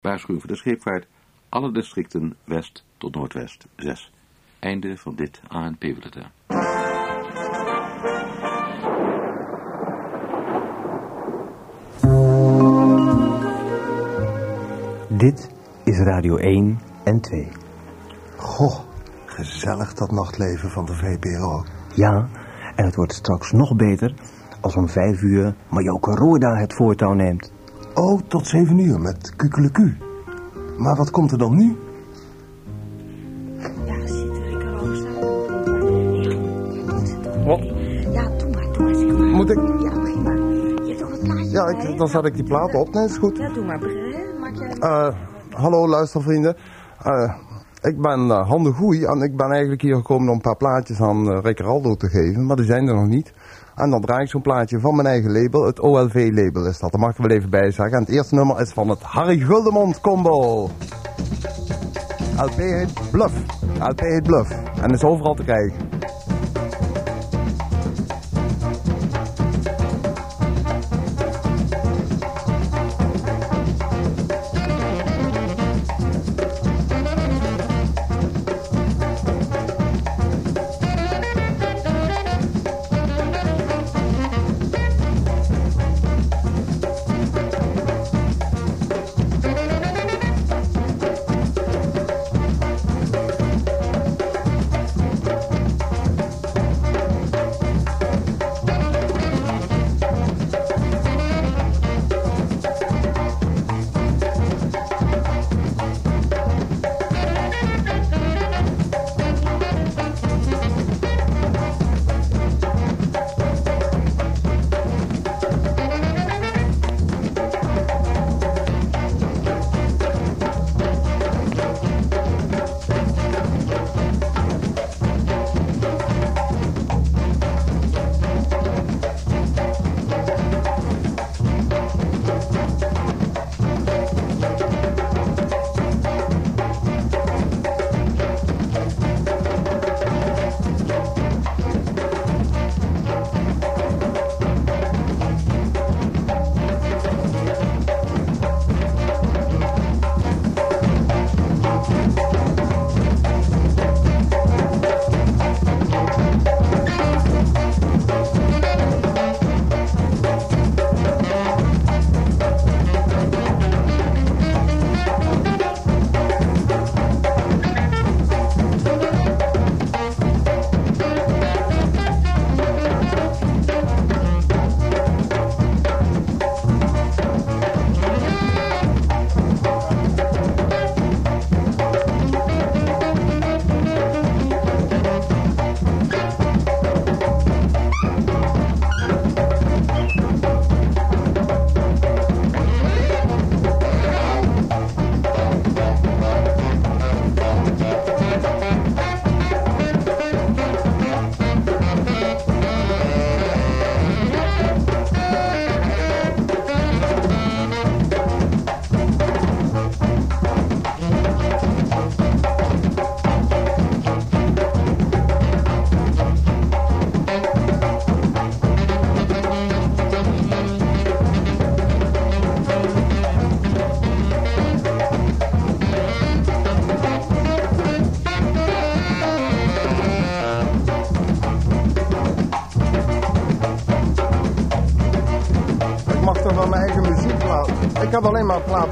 Waarschuwing voor de scheepvaart. Alle districten west tot noordwest 6. Einde van dit ANP-bulletin. Dit is Radio 1 en 2. Goh, gezellig dat nachtleven van de VPRO. Ja, en het wordt straks nog beter als om vijf uur Majoke Roorda het voortouw neemt. Oh, tot zeven uur met kukeleku. Maar wat komt er dan nu? Ja, zit er ik roos Wat? Ja, doe maar, doe maar, zeg maar. Moet ik? Ja, begin maar. Je hebt toch het plaatje? Ja, ik, dan zet ik die plaat op. Nee, is goed. Ja, doe maar. Maak je... Eh, hallo luistervrienden. Eh, ik ben uh, Han de Goeie en ik ben eigenlijk hier gekomen om een paar plaatjes aan uh, Rick Raldo te geven, maar die zijn er nog niet. En dan draai ik zo'n plaatje van mijn eigen label, het OLV-label is dat, daar mag ik wel even bij zeggen. En het eerste nummer is van het Harry Guldemond combo. LP heet Bluff. LP heet Bluff. En is overal te krijgen.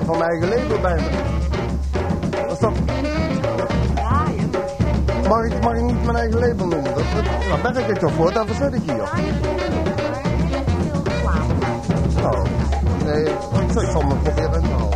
Van mijn eigen label bij me. Is dat... Ja, je mag... Ik, mag ik niet mijn eigen label noemen? Dat, dat, daar werk ik toch voor, daarvoor zit ik hier. Nou, nee, ik zal- ik zal me proberen in te houden.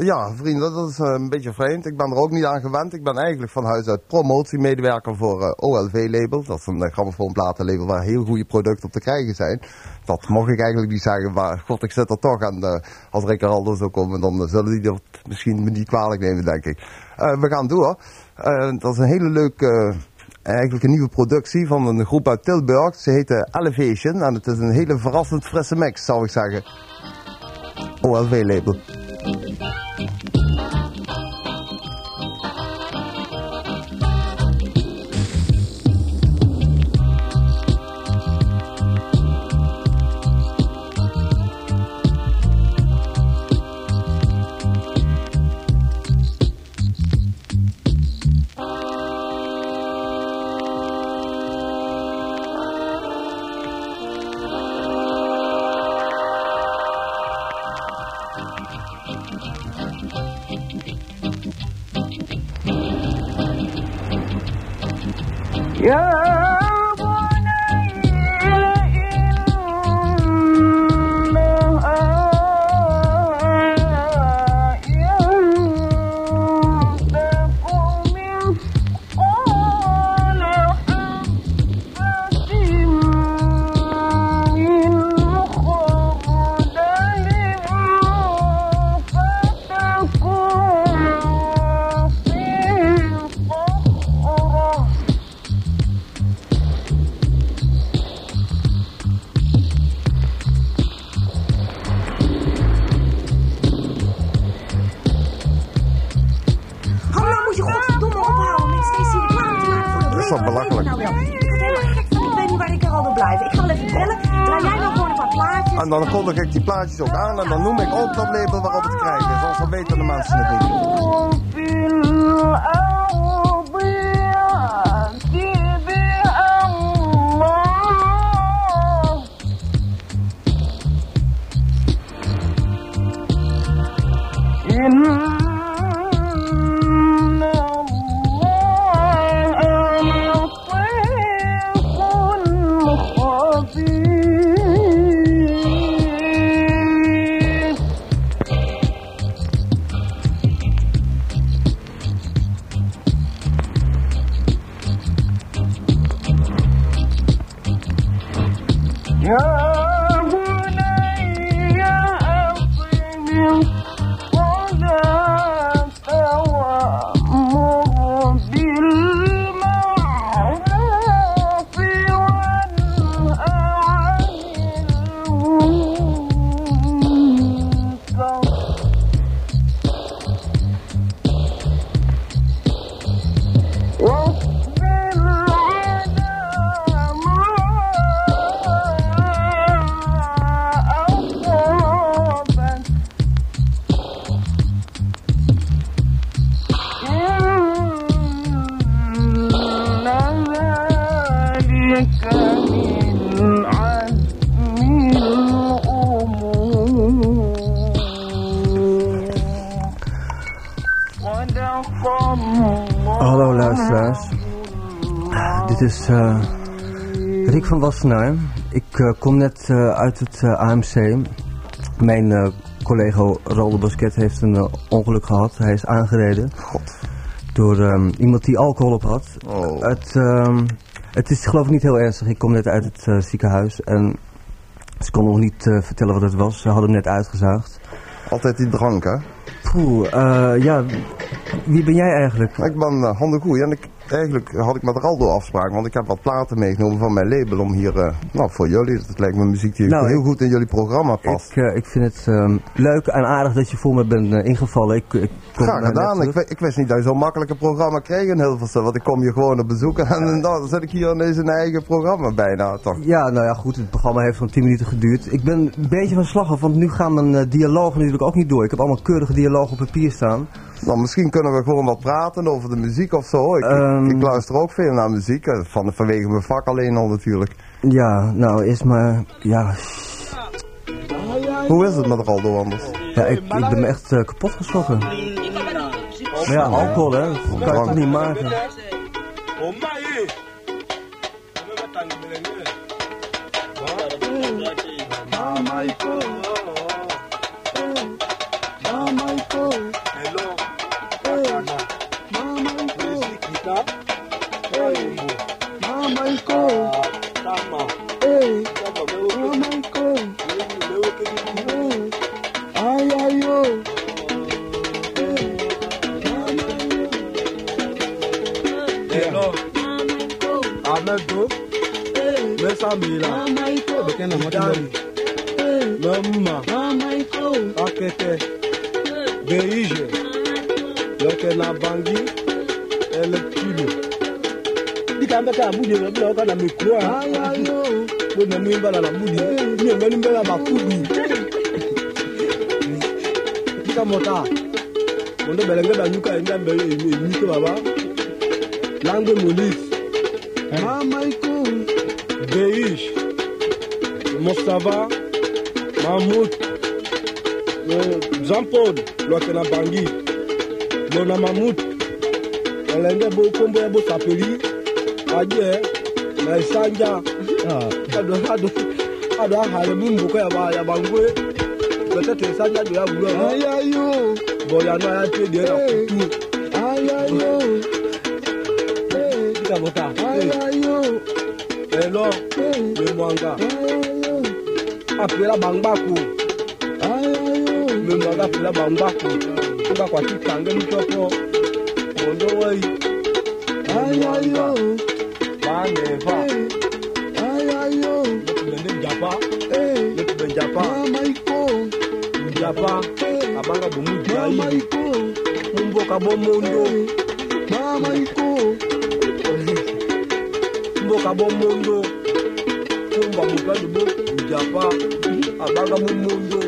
Ja, vrienden, dat is eh, een beetje vreemd. Ik ben er ook niet aan gewend. Ik ben eigenlijk van huis uit promotiemedewerker voor eh, OLV-label. Dat is een uh, grammofoonplatenlabel waar heel goede producten op te krijgen zijn. Dat mocht ik eigenlijk niet zeggen, maar god, ik zit er toch. En als Rick Aldo zou komen, dan zullen die dat misschien me niet kwalijk nemen, denk ik. We gaan door. Dat is een hele leuke... Eigenlijk een nieuwe productie van een groep uit Tilburg. Ze heet Elevation en het is een hele verrassend frisse mix, zou ik zeggen. OLV-label. Thank you. Aan en dan noem ik ook dat is eh, Rick van Wassenaar. Ik eh, kom net eh, uit het eh, AMC. Mijn eh, collega Rolde Basket heeft een eh, ongeluk gehad. Hij is aangereden God. door ehm, iemand die alcohol op had. Oh. Het, ehm, het is geloof ik niet heel ernstig. Ik kom net uit het eh, ziekenhuis en ze kon nog niet eh, vertellen wat het was. Ze hadden hem net uitgezaagd. Altijd die drank, hè? Poeh, eh, ja, wie ben jij eigenlijk? Ik ben uh, en ik, eigenlijk had ik met Raldo afspraak, want ik heb wat platen meegenomen van mijn label om hier, eh, nou voor jullie, dat lijkt me muziek die Nou, heel ik- goed in jullie programma past. Ik, eh, ik vind het ehm, leuk en aardig dat je voor me bent eh, ingevallen. Ik, ik kom Graag gedaan. Ik, ik wist niet dat je zo'n makkelijk een programma kreeg in Hilversum, want ik kom je gewoon op bezoek en dan zit ik hier ineens in een eigen programma bijna, toch? Ja, nou ja, goed. Het programma heeft zo'n 10 minuten geduurd. Ik ben een beetje van slag af, want nu gaan mijn dialogen natuurlijk ook niet door. Ik heb allemaal keurige dialogen op papier staan. Nou, misschien kunnen we gewoon wat praten over de muziek of zo. Ik, ik- Ehm. ik, luister ook veel naar muziek, eh, van, vanwege mijn vak alleen al natuurlijk. Ja, nou is maar... Ja, Hoe is het met Raldo anders? ja ik, ik ben me echt eh, kapot geschrokken. Maar ja, alcohol hè, dat kan je toch niet maken. Ahmedo, mesambila ebekena matari lemma akete beige leke na bangi electile dikambeka ya budi ebila oka na mikro bona mimbala na budi miembeni mbela bakudi dika mota mondo belenge banyuka endambe emike baba langue molise Mostava, Mahmoud, Jean-Paul lwake na bangi lona Mahmoud. Elenge bokombo ya bosapeli adie na ado ahale mimbuka ya bangwe peut-être esanja jo ya bulua boyano ayatedie na kutu Hey. Hey. Hey. Hey. apela bangbaku meme akapela bangbaku ukakwakitange muchopo bondo wai ayayo baneva ayayo letubende mjapa letube njapa. Mjapa abanga bomujai mumboka bomondo mboka bomundo. mobali bo mujapa abaka momondo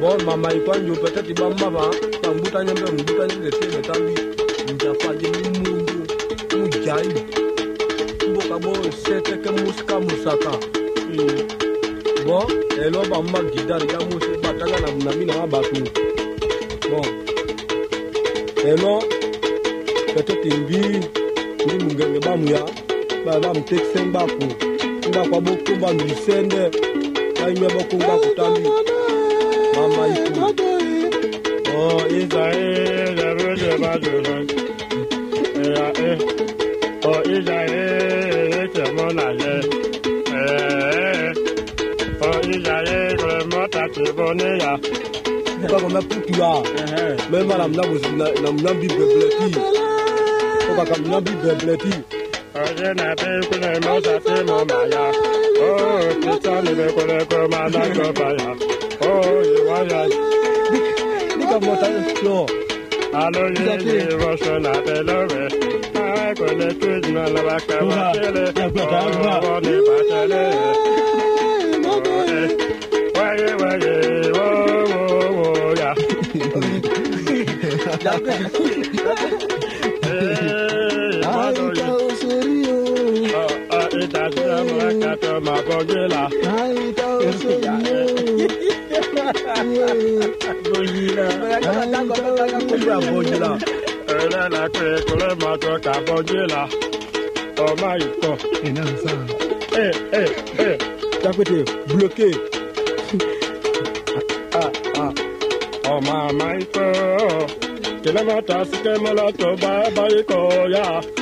bon mama ikwanjo peut-être bamaba bambutanye mpe mbutanye letene tambi mujapa je momondo mujayi mboka bo seteke musika musaka bon elo bamma gidare ya mose batanga na bino ya bato bon elo peut-être mbi ndi mungenge bamuya bamutekise mbaku. bokumba kwa bokumba misende banywe bokumba kutambi mama iku. Oh Israel ebede badura eh, ah, eh. Oh, eh, eh. Oh Israel ete monaje ah. eh, eh. oh Israel ko mota tibone ya kwa mapuki ya mema na mnabu na mnabi bebleti. Kwa kamnabi bebleti. jena. Oh, kita ni be kule ko mana ko baya. Oh, iwa ya. Nika mo ta yo. Alo ye ni ro so na pe lo re. Ai ko le ta sura ma ka to ma bo ge la ai to su ni bo yi la ai to su ni bo yi la ele la kre kule ma to ka bo ge la o ma yi to ina sa eh eh eh ta kote bloqué ah ah o ma ma yi to kele ma ta su ke ma la to ba ba yi ko ya yeah.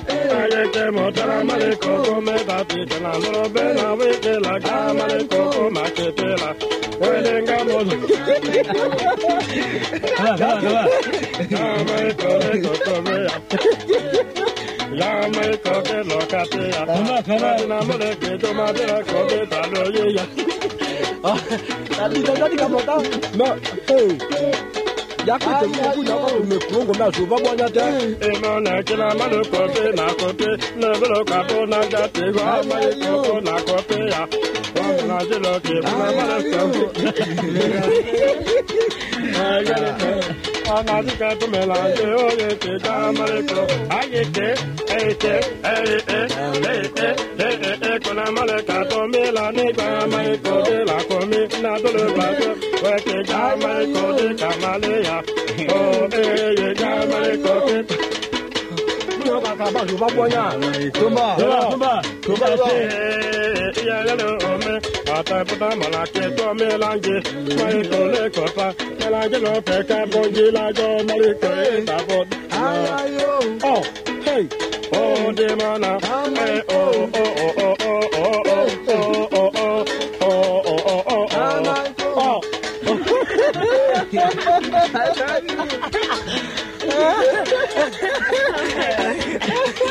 ayeke motara mali koko me batitela lorobe na wekela ga mali koko maketela welenga molo yamai kore kokobe ya yamai koke lokate ya na mole kejo madera kobe taloye ya. Tadi tadi kamu tahu? No. Hey. yakute mkuna kwa umekungu na subabu nyate imo na kila manu kope na kope na bilo kapo na gati kwa mai kopo na kope ya na zilo kipu na manu kope na gati anazi ka tó mẹ́la ṣe ó lè ṣe ká mọ́lẹ̀ kọ́. Ayé ké ẹyẹ ké ẹyẹ ké ẹyẹ ké ẹyẹ ké kọ́nà mọ́lẹ̀ ká tó mi la nígbà mọ́lẹ̀ kọ́ dé la kọ́ mi náà tó lè bàjẹ́ wẹ́ẹ̀kẹ́ ká mọ́lẹ̀ kọ́ dé ká mọ́lẹ̀. bá tó bá gbọ́ yàn. tó bá tó bá tó bá ṣe. iye lẹ́nu omi àtẹ̀bùtà mọ̀lákì tó mi láǹjì wọ́n yìí tó lè kọ́ta ẹ̀lájì ló fẹ́ ká bọ́njì lájọ́ mọ́lẹ́kọ̀ ìtàbọ̀. ọ̀ hey ó dé mọ́nà ẹ̀ ó ó ó ó ó ó ó ó. Yeah.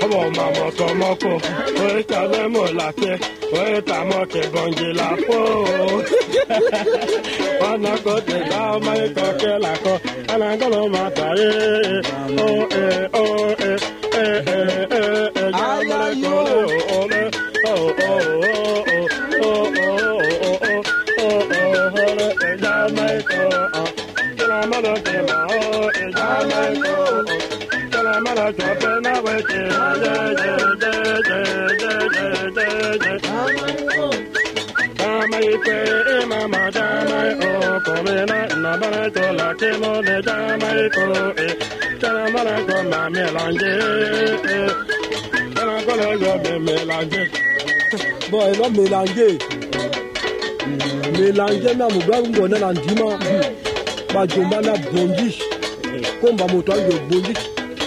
Come on, màmá tọmọ kò orí tàbí mò láti orí tàmọ tẹ gbọǹjì làpọ. ọ̀nà kò tẹ bá ọmọ ikọ̀ kẹ làkọ alágbọ́n ọmọ eh, ó ẹ ó ẹ ẹ ẹ ẹ ẹ jẹ́ ọmọ rẹ̀ kọ́ lé ọmọ ọ̀ ọ̀ ọ̀. Jamaica, Jamaica, Jamaica. mala chope na weche je je je je je je je je Dama ipe e mama dama o kome na na bala chola ke mo ne dama ipo e Chala mala ko na melanje e Chala ko le yo me melanje Boy lo melanje Melanje na mugabu ngone na ndima bajomba na bongi komba moto ange obongi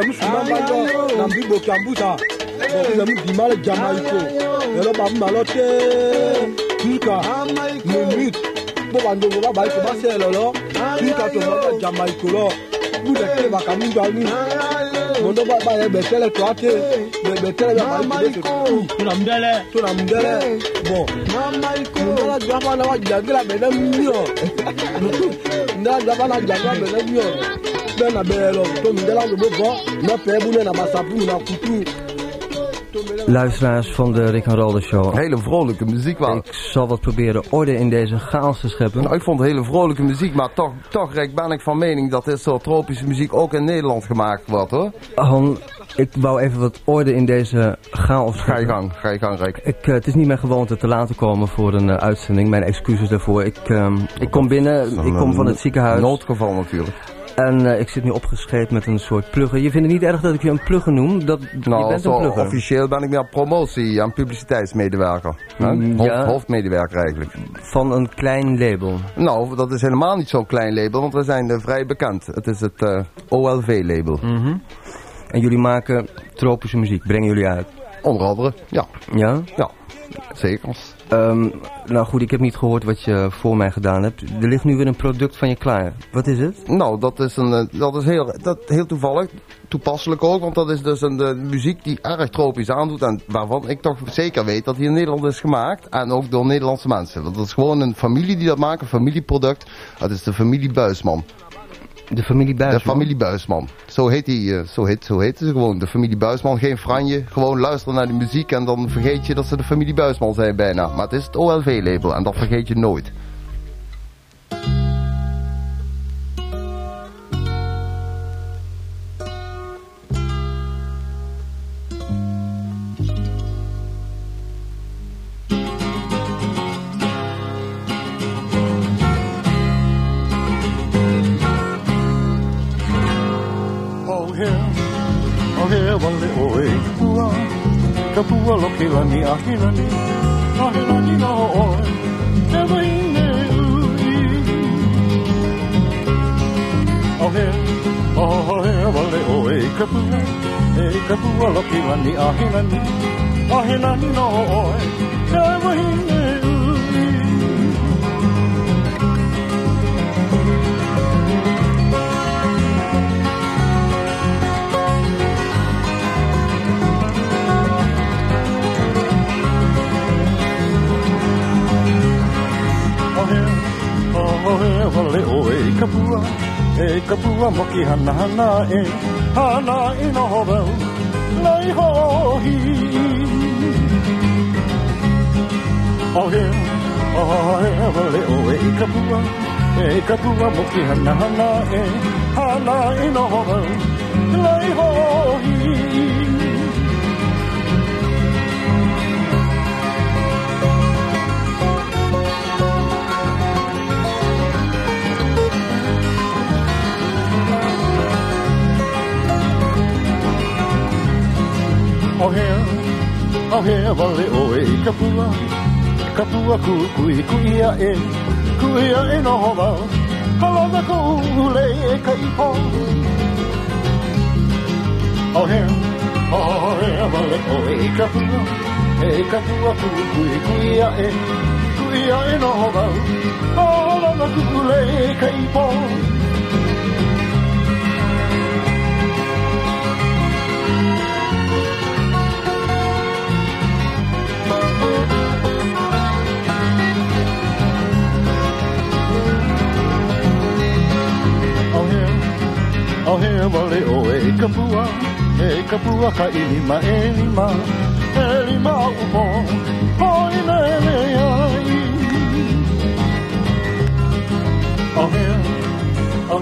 zami sumbamba yo na mbiboki ambuta boki zami bima le jamaiko lelo bamuma lo te tuka minute mpo bandongo babayiko basele lelo tuka tomaka jamaiko lo budeke bakamindani mondo baye betele toa te betele babayikotona mdele tona mdele bon ndala dwapana wajilangela bene mio ndala dwapana jangela bene mio na. Luisteraars van de Rick en Rolde Show. Hele vrolijke muziek, wel. Ik zal wat proberen orde in deze chaos te scheppen. Nou, ik vond het hele vrolijke muziek, maar toch, toch Rick, ben ik van mening dat dit soort tropische muziek ook in Nederland gemaakt wordt, hoor. Han, ik wou even wat orde in deze chaos Ga je scheppen. gang, ga je gang, Rick. Ik, eh, het is niet mijn gewoonte te laten komen voor een eh, uitzending. Mijn excuses daarvoor. Ik, ehm, ik kom binnen, ik kom van het ziekenhuis. Noodgeval natuurlijk. En eh, ik zit nu opgescheept met een soort plugger. Je vindt het niet erg dat ik je een plugger noem? Dat, je Nou, bent zo een plugger. officieel ben ik meer promotie- en publiciteitsmedewerker. Mm, Hoofd- ja. Hoofdmedewerker eigenlijk. Van een klein label. Nou, dat is helemaal niet zo'n klein label, want we zijn eh, vrij bekend. Het is het eh, OLV-label. Mhm. En jullie maken tropische muziek, brengen jullie uit? Onder andere, ja. Ja? Ja, zeker. Ehm, nou goed, ik heb niet gehoord wat je voor mij gedaan hebt. Er ligt nu weer een product van je klaar. Wat is het? Nou, dat is, een, eh, dat is heel, dat, heel toevallig. Toepasselijk ook, want dat is dus een de muziek die erg tropisch aandoet. En waarvan ik toch zeker weet dat die in Nederland is gemaakt. En ook door Nederlandse mensen. Want dat is gewoon een familie die dat maakt, een familieproduct. Dat is de familie Buisman. De familie De Buisman? familie Buisman. Zo heet, eh, zo, heet, zo heet ze gewoon. De familie Buisman. Geen franje. Gewoon luisteren naar de muziek en dan vergeet je dat ze de familie Buisman zijn bijna. Maar het is het OLV-label en dat vergeet je nooit. wale o e kua Ka pua lo ke lani a he lani A he lani na ho oe Te wai ne ui. O he, o ho he wale o e ka pua. E ka pua lo ke lani a he lani A he lani na ho oe Te wai ne o he wa le o e kapua E kapua mo ki hana hana e Hana i no hovel Nei hohi O he o he wa le o e kapua E kapua mo ki hana hana e Hana i no hovel Nei hohi Oh here, oh here vale o e kapua. Kapua ku kui kuia e Kuia e no hova Halana ko ule e ka i po Oh here, oh here vale o e kapua E kapua ku kui kuia e Kuia e no hova Halana ku ule e ka i po oh here, vale o e kapua, e kapua ka ilima e lima, e lima upo, i ai. O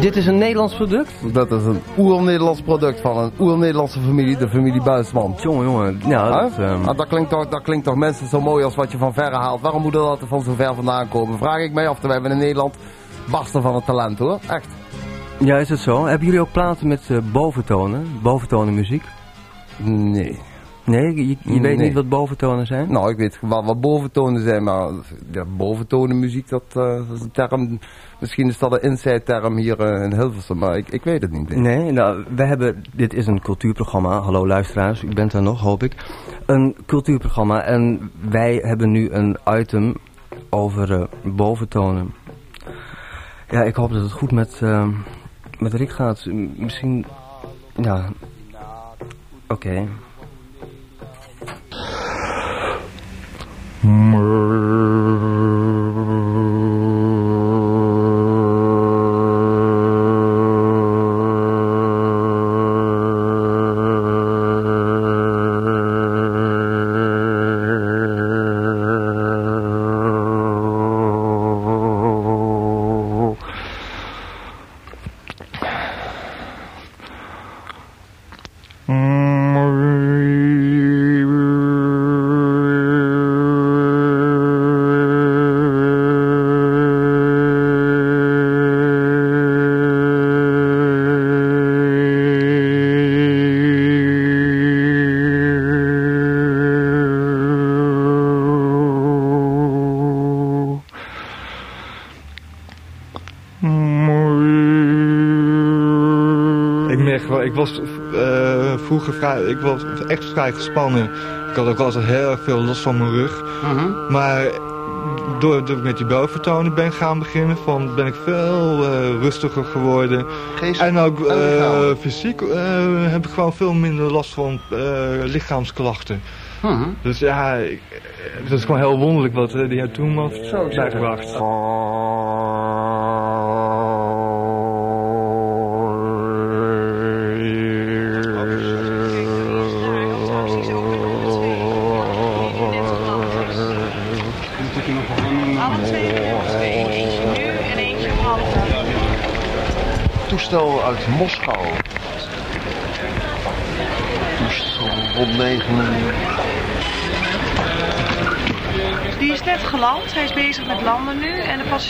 Dit is een Nederlands product? Dat is een oer-Nederlands product van een oer-Nederlandse familie, de familie Buisman. Jongen, jongen. Ja, dat, ehm, Ah, dat, klinkt toch, dat klinkt toch mensen zo mooi als wat je van verre haalt. Waarom moet dat altijd van zo ver vandaan komen? Vraag ik mij af. We hebben in Nederland barsten van het talent hoor. Echt. Ja, is het zo? Hebben jullie ook platen met eh, boventonen? Boventonen muziek? Nee. Nee, je, je weet niet wat boventonen zijn? Nou, ik weet wat, wat boventonen zijn, maar ja, boventonen muziek, dat, eh, dat is een term. Misschien is dat een inside term hier eh, in Hilversum, maar ik, ik weet het niet. Nee, nou, we hebben, dit is een cultuurprogramma. Hallo luisteraars, u bent er nog, hoop ik. Een cultuurprogramma en wij hebben nu een item over boventonen. Ja, ik hoop dat het goed met, met Rick gaat. Misschien, ja, oké. Ik was echt vrij gespannen. Ik had ook altijd heel erg veel last van mijn rug. Maar doordat ik met die boventonen ben gaan beginnen, van, ben ik veel eh, rustiger geworden. en ook en eh, fysiek eh, heb ik gewoon veel minder last van eh, lichaamsklachten. Dus ja, ik, het is gewoon heel wonderlijk wat die Toeman heeft bijgebracht.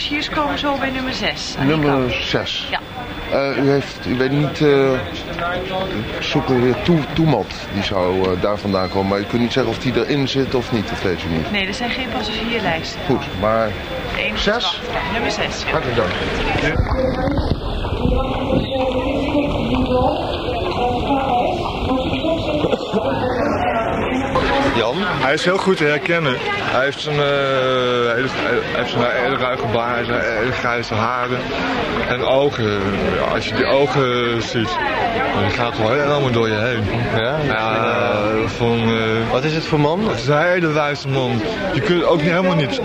Passagiers komen zo bij nummer 6. Nummer 6. Ja. Eh, u, heeft, u weet niet, eh zoeken weer toe, Toemat, die zou eh, daar vandaan komen. Maar u kunt niet zeggen of die erin zit of niet, dat weet u niet. Nee, er zijn geen passagierlijsten. Goed, maar De enige Zes? slag. Ja, nummer 6. Ja. hartelijk dank. Jan? Hij is heel goed te herkennen. Hij heeft zijn, eh, hele, hij heeft zijn hele ruige baard, hele grijze haren en ogen. Ja, als je die ogen ziet, dan gaat het wel helemaal door je heen. Ja? van, eh, Wat is het voor man? Het is een hele wijze man. Je kunt ook niet, helemaal niet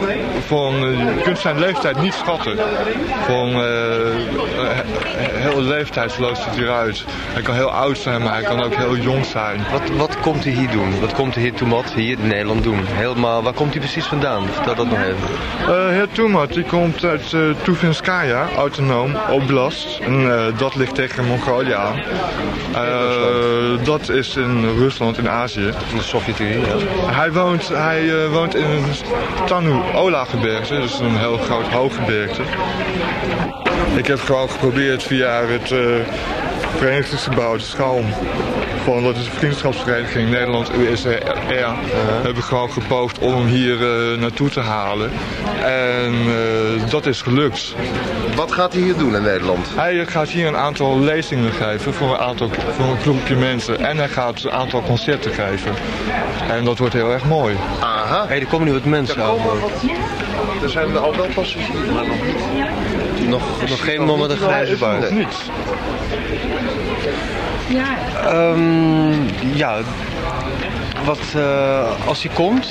van, eh, je kunt zijn leeftijd niet schatten. Van eh, eh, heel leeftijdsloos ziet hij eruit. Hij kan heel oud zijn, maar hij kan ook heel jong zijn. Wat, wat komt hij hier doen? Wat komt de heer Toemat hier in Nederland doen? Helemaal, waar komt hij precies vandaan? Vertel dat nog even. Eh heer Toemat, die komt uit eh Tuvinskaya, autonoom, oblast. En eh, dat ligt tegen Mongolië aan. Dat is in Rusland, in Azië. In de Sovjet-Unie, ja. Hij woont, hij, woont in een Tanu Ola gebergte, dus een heel groot hooggebergte. Ik heb gewoon geprobeerd via het, eh, vereniging is gebouwd, Schalm. Gewoon, dat is een vriendschapsvereniging Nederland-USR. Hebben we gewoon gepoogd om hem hier eh, naartoe te halen. En eh, dat is gelukt. Wat gaat hij hier doen in Nederland? Hij gaat hier een aantal lezingen geven voor een, aantal, voor een groepje mensen. En hij gaat een aantal concerten geven. En dat wordt heel erg mooi. Aha. Hey, er komen nu wat mensen Er aan. komen wat... Er zijn al wel passagiers, maar nog niet. Nog, nog geen man met een grijze baard. Nog niet. Ehm, ja, wat, eh, als hij komt...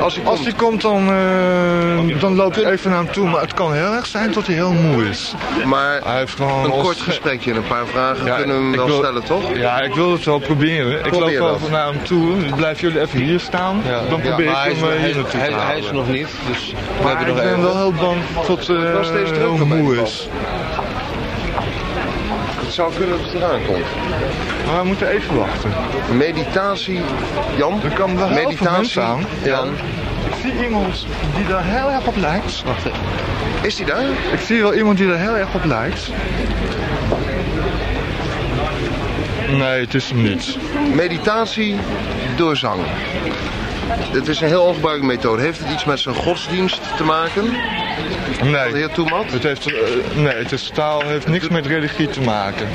Als hij Als hij komt, dan, eh, dan loop ik even naar hem toe. Maar het kan heel erg zijn dat hij heel moe is. Maar Hij heeft gewoon een kort gesprekje en een paar vragen Ja, kunnen we hem ik wel wil- stellen, toch? Ja, ik wil het wel proberen. Ik Probeer loop over naar hem toe. Blijven jullie even hier staan. Dan probeer maar hij ik hem eh, hij, hier naartoe hij, te hij halen. is er nog niet, dus we Maar hebben ik nog ben even. wel heel bang dat hij wel steeds drukker heel moe is. Het zou kunnen dat het eraan komt. Maar we moeten even wachten. Meditatie, Jan? Er komen wel Meditatie, aan. Jan. Ik zie iemand die daar heel erg op lijkt. Wacht, hè. Is die daar? Ik zie wel iemand die er heel erg op lijkt. Nee, het is hem niet. Meditatie door zang. Het is een heel ongebruikelijke methode. Heeft het iets met zijn godsdienst te maken? De Nee, heer Toemat? het heeft, eh, nee, het is totaal, heeft niks met religie te maken.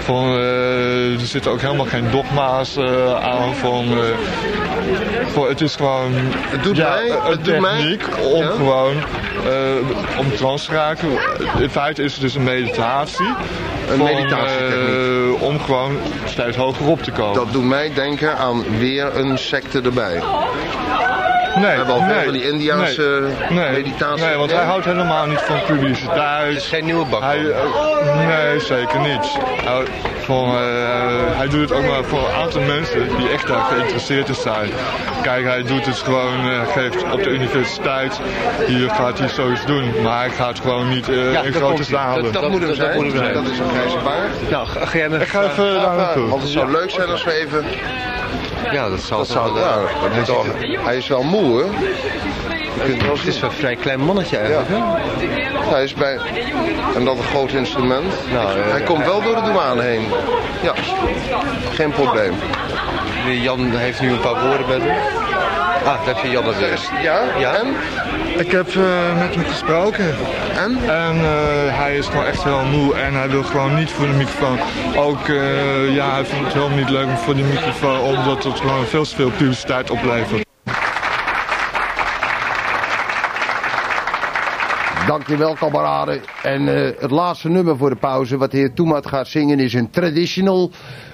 Van, eh, er zitten ook helemaal geen dogma's eh, aan. Van, eh, voor, het is gewoon Het doet ja, mij- een het doet mij- techniek om Ja? gewoon om trance te raken. In feite is het dus een meditatie. Een van, meditatietechniek. eh, om gewoon steeds hoger op te komen. Dat doet mij denken aan weer een secte erbij. Nee, We hebben al veel nee, van die Indiaanse nee, meditatie. Nee, want hij houdt helemaal niet van publiciteit. Het is geen nieuwe bak. Hij, eh, nee, zeker niet. Hij, van, eh, hij doet het ook maar voor een aantal mensen die echt daar geïnteresseerd in zijn. Kijk, hij doet het gewoon, eh, geeft op de universiteit. Hier gaat hij zoiets doen, maar hij gaat gewoon niet eh, in grote zalen. Dat, Dat- moet hem dat- dat zijn. Dat is een grijze baard. Nou, ga, ga jij met... Ik ga even daar naartoe. Want het zou leuk zijn als we even... Ja, dat zal Dat ja, eh, dat moet toch- hij is wel moe, hè? Het is wel een vrij klein mannetje eigenlijk, hè? Hij is bij... En dat een groot instrument. Nou, eh, hij komt wel door de douane heen. Ja, geen probleem. Jan heeft nu een paar woorden met hem. Ah, daar heb je Jan er weer. Ja? Ja? En? Ik heb eh, met hem gesproken. En? En eh, hij is gewoon echt heel moe en hij wil gewoon niet voor de microfoon. Ook, eh, ja, hij vindt het helemaal niet leuk voor die microfoon, omdat het gewoon veel te veel publiciteit oplevert. Dankjewel, kameraden. En eh, het laatste nummer voor de pauze, wat de heer Toemat gaat zingen, is een traditional.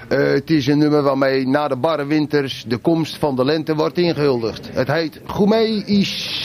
Eh, het is een nummer waarmee na de barre winters de komst van de lente wordt ingehuldigd. Het heet Gourmet is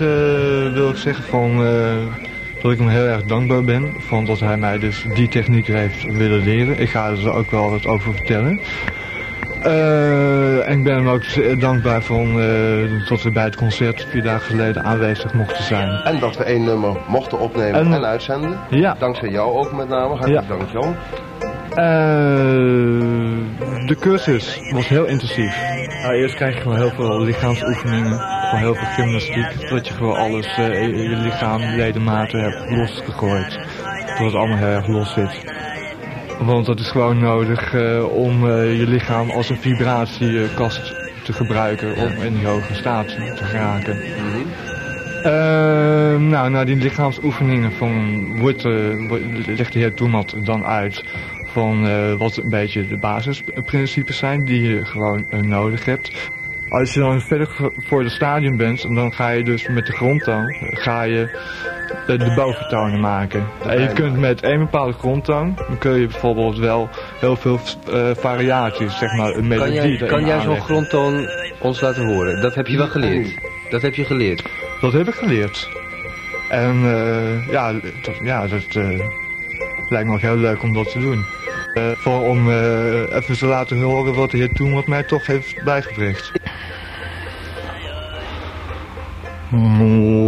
Eh, wil ik zeggen van, eh, dat ik hem heel erg dankbaar ben van dat hij mij dus die techniek heeft willen leren. Ik ga er ook wel wat over vertellen. Eh, en ik ben hem ook dankbaar van, eh, dat we bij het concert vier dagen geleden aanwezig mochten zijn. En dat we één nummer mochten opnemen en, En- uitzenden. Ja. Dankzij jou ook met name. Hartelijk Ja. dank Jan. Eh, de cursus was heel intensief. Nou, eerst krijg je gewoon heel veel lichaamsoefeningen, gewoon heel veel gymnastiek. Dat je gewoon alles eh, in je lichaam, ledematen hebt losgegooid. Dat het allemaal heel erg los zit. Want dat is gewoon nodig eh, om eh, je lichaam als een vibratiekast te gebruiken om in die hoge staat te geraken. Eh, nou, na die lichaamsoefeningen van wordt, eh, legt de heer Toemat dan uit van eh, wat een beetje de basisprincipes zijn die je gewoon eh, nodig hebt. Als je dan verder voor het stadium bent, dan ga je dus met de grondtoon ga je de boventonen maken. En je kunt met één bepaalde grondtoon, dan kun je bijvoorbeeld wel heel veel eh, variaties, zeg maar, een melodie Kan jij, kan jij zo'n grondtoon ons laten horen? Dat heb je wel geleerd. Dat heb je geleerd. Dat heb ik geleerd. En eh, ja, dat, ja, dat eh, lijkt me ook heel leuk om dat te doen. Voor, om eh, even te laten horen wat de heer Toen wat mij toch heeft bijgebracht. 嗯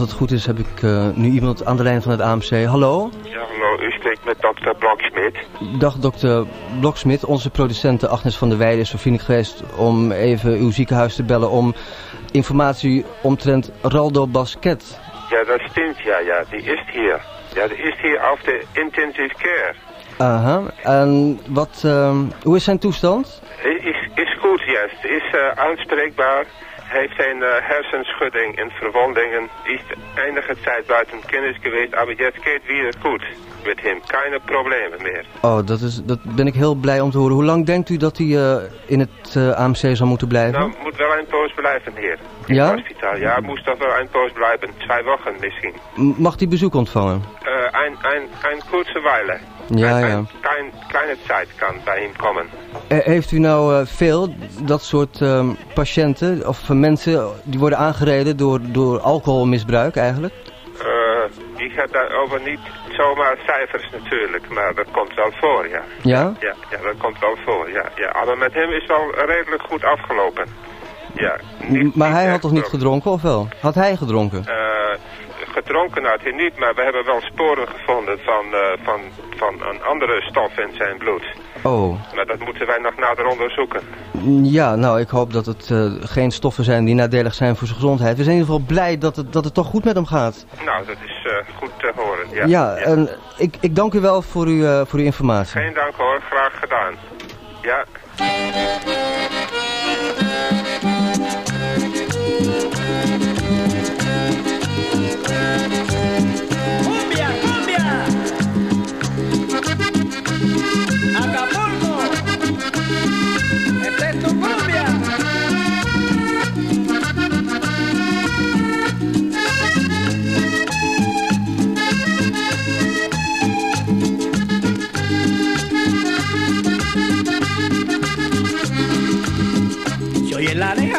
het goed is heb ik eh, nu iemand aan de lijn van het AMC. Hallo? Ja, hallo, u spreekt met dokter Bloksmit. Dag dokter Bloksmit. Onze producente Agnes van der Weijden is zo vriendelijk geweest om even uw ziekenhuis te bellen om informatie omtrent Raldo Basket. Ja, dat stimmt, ja, ja, die is hier. Ja, die is hier op de intensive care. Aha. En wat, ehm, hoe is zijn toestand? Is, is goed, juist. Is eh, aanspreekbaar. Een eh, hersenschudding en verwondingen. Is enige tijd buiten kennis geweest, maar jetzt gaat weer goed met hem. Keine problemen meer. Oh, dat, is, dat ben ik heel blij om te horen. Hoe lang denkt u dat hij eh, in het eh, AMC zal moeten blijven? Nou, moet wel een poos blijven hier. In Ja? het hospitaal. Ja, moest toch wel een poos blijven. Twee wochen misschien. M- Mag hij bezoek ontvangen? Eh, een, een, een kurze Weile. Ja, ja. Klein, kleine tijd kan bij hem komen. Heeft u nou veel dat soort ehm, patiënten of mensen die worden aangereden door, door alcoholmisbruik eigenlijk? Eh, ik heb daarover niet zomaar cijfers natuurlijk, maar dat komt wel voor, ja. Ja? Ja, ja dat komt wel voor, ja. ja. Maar met hem is wel redelijk goed afgelopen. Ja, maar hij had toch niet gedronken of wel? Had hij gedronken? eh, gedronken had hij niet, maar we hebben wel sporen gevonden van, eh, van, van een andere stof in zijn bloed. Oh, Maar dat moeten wij nog nader onderzoeken. ja, nou ik hoop dat het eh, geen stoffen zijn die nadelig zijn voor zijn gezondheid. We zijn in ieder geval blij dat het, dat het toch goed met hem gaat. Nou, dat is eh, goed te horen, ja. Ja, en ik, ik dank u wel voor, uw eh, voor uw informatie. Geen dank hoor, graag gedaan. Ja.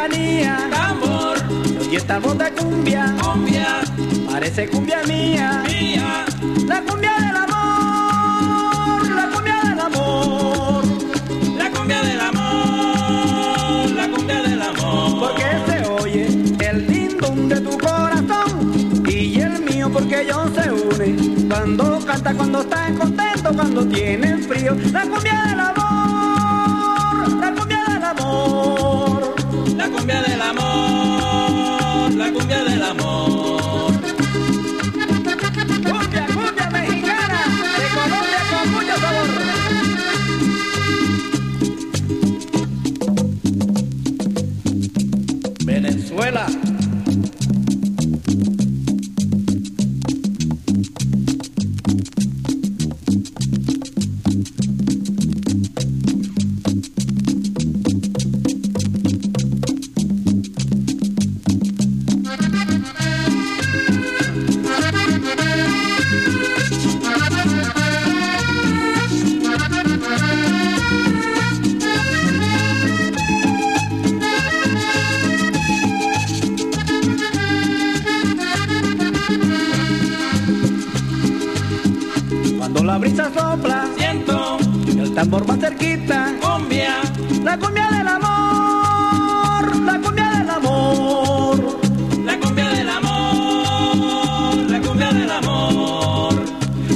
Lejanía tambor, oye esta de cumbia, cumbia, parece cumbia mía, mía, la cumbia del amor, la cumbia del amor, la cumbia del amor, la cumbia del amor, porque se oye el dindum de tu corazón y el mío porque ellos se unen cuando canta, cuando están contentos, cuando tienen frío, la cumbia del amor, cumbia del amor, la cumbia del amor. Tambor más cerquita. Cumbia, la cumbia del amor, la cumbia del amor, la cumbia del amor, la cumbia del amor.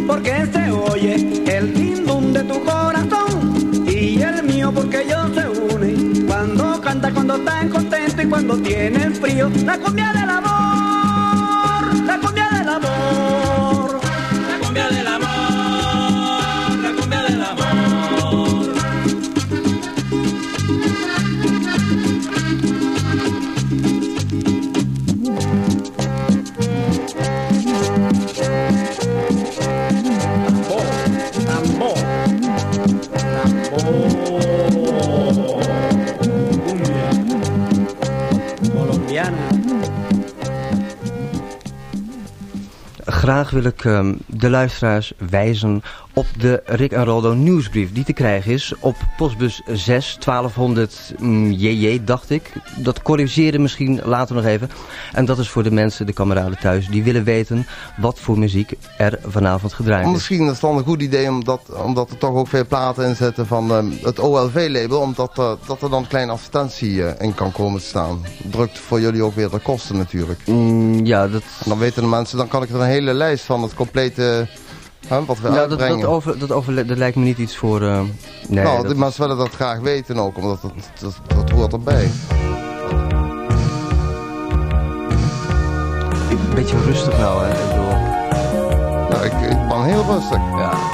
Porque se oye el dindum de tu corazón y el mío porque ellos se unen. Cuando canta, cuando están contentos y cuando tienen frío. La cumbia del amor, Graag wil ik ehm, de luisteraars wijzen op de Rick en Roldo nieuwsbrief die te krijgen is op postbus 6 1200 mm, JJ, dacht ik. Dat corrigeren misschien later nog even. En dat is voor de mensen, de kameraden thuis, die willen weten wat voor muziek er vanavond gedraaid is. Misschien is het dan een goed idee omdat, omdat er toch ook veel platen in zitten van ehm, het OLV-label. Omdat eh, dat er dan een kleine advertentie eh, in kan komen te staan. Drukt voor jullie ook weer de kosten natuurlijk. Mm, ja, dat... En dan weten de mensen, dan kan ik er een hele lijst van het complete... hè, wat we Ja, dat, uitbrengen. dat, over, dat, over, dat lijkt me niet iets voor... eh, nee, nou, dat mensen willen dat graag weten ook, omdat het, dat, dat hoort erbij. Een beetje rustig nou, hè. Ik bedoel... Nou, ik, ik ben heel rustig. Ja.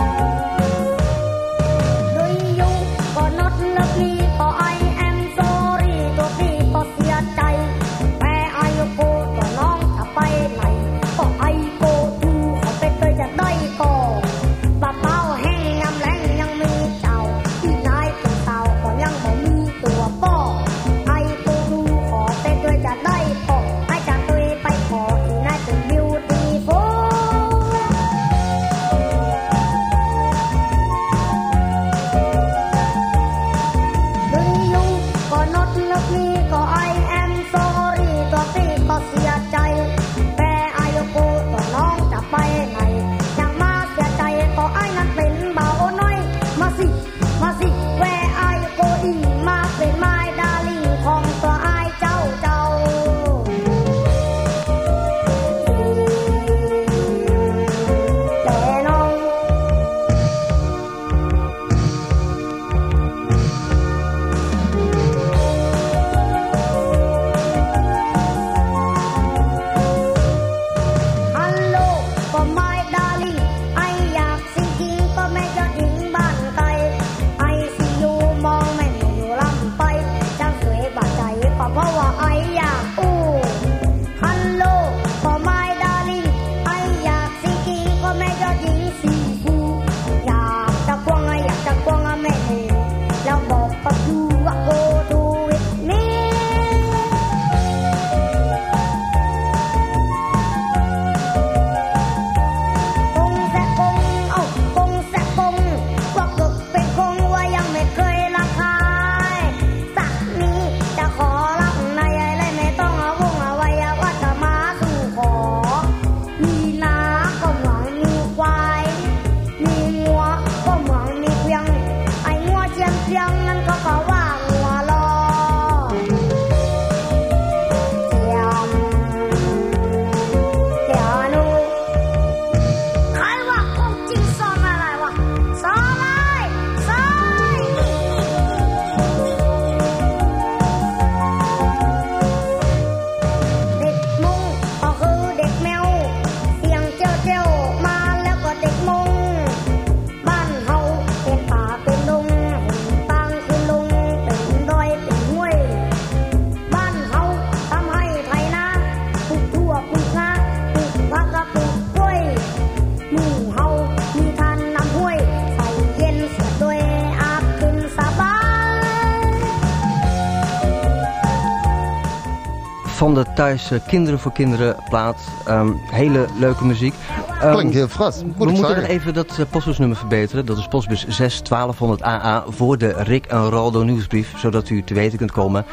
Van de Thaise Kinderen voor Kinderen plaat. Ehm, hele leuke muziek. Ehm, Klinkt heel moet we moeten zeggen. nog even dat uh, postbusnummer verbeteren. Dat is postbus 6 1200 AA voor de Rick en Roldo nieuwsbrief. Zodat u te weten kunt komen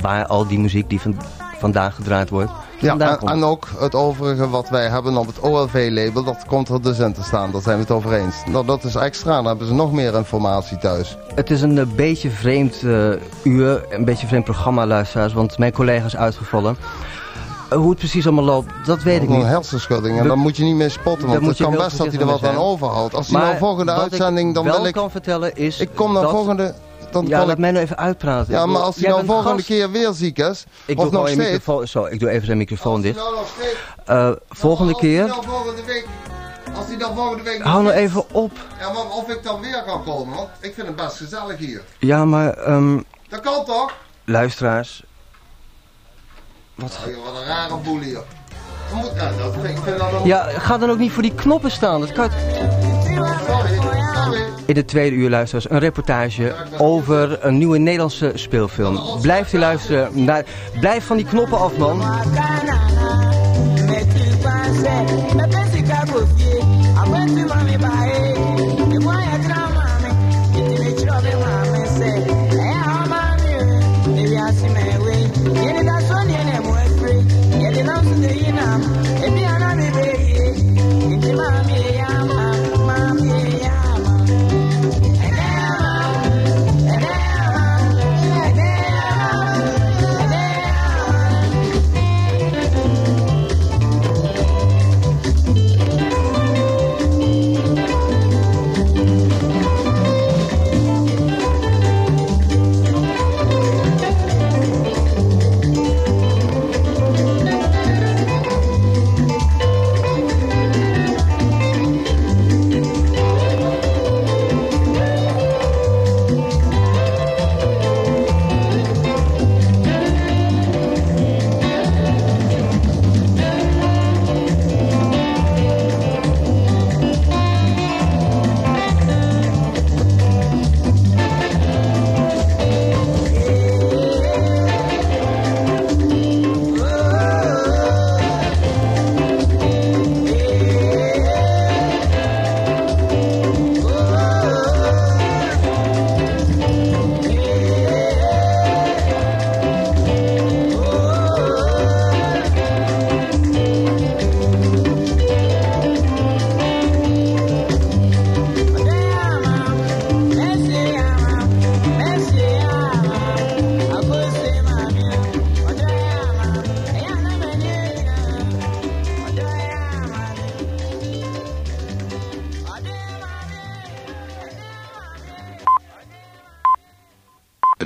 waar al die muziek die van, vandaag gedraaid wordt Ja, en, ook het overige wat wij hebben op het OLV-label, dat komt er dus in te staan. Daar zijn we het over eens. Nou, dat is extra, dan hebben ze nog meer informatie thuis. Het is een eh, beetje vreemd eh, uur, een beetje vreemd programma luisteraars, want mijn collega is uitgevallen. Eh, hoe het precies allemaal loopt, dat weet ik Een niet. hersenschudding en We- daar moet je niet mee spotten, want het kan best dat hij er wat aan overhoudt. Als hij nou volgende wat uitzending, ik dan wil ik... kan vertellen is Ik kom naar volgende... Dan ja, kan laat ik... mij nou even uitpraten. Ja, maar als hij nou de volgende gast. keer weer ziek is, Ik of doe, nog steeds... microfoon, zo, ik doe even zijn microfoon dicht. Nou, nog steeds... Eh, volgende Als hij keer, nou volgende week... Als hij dan volgende week... hou nou even op. Ja, maar of ik dan weer kan komen, want ik vind het best gezellig hier. Ja, maar ehm, Dat kan toch? luisteraars, Wat? Oh, wat een rare boel hier. Dat moet, ja, dat, ik vind dat een... Ja, ga dan ook niet voor die knoppen staan. Dat kan... In de tweede uur luisteraars een reportage over een nieuwe Nederlandse speelfilm. Blijft u luisteren. Blijf van die knoppen af, man.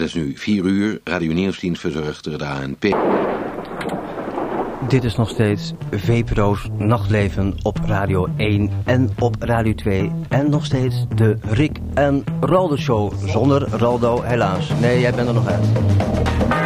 Het is nu 4 uur, Radio Nieuwsdienst verzorgd door de ANP. Dit is nog steeds VPRO's Nachtleven op Radio 1 en op Radio 2. En nog steeds de Rick en Raldo Show. Zonder Raldo helaas. Nee, jij bent er nog uit.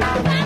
Thank you.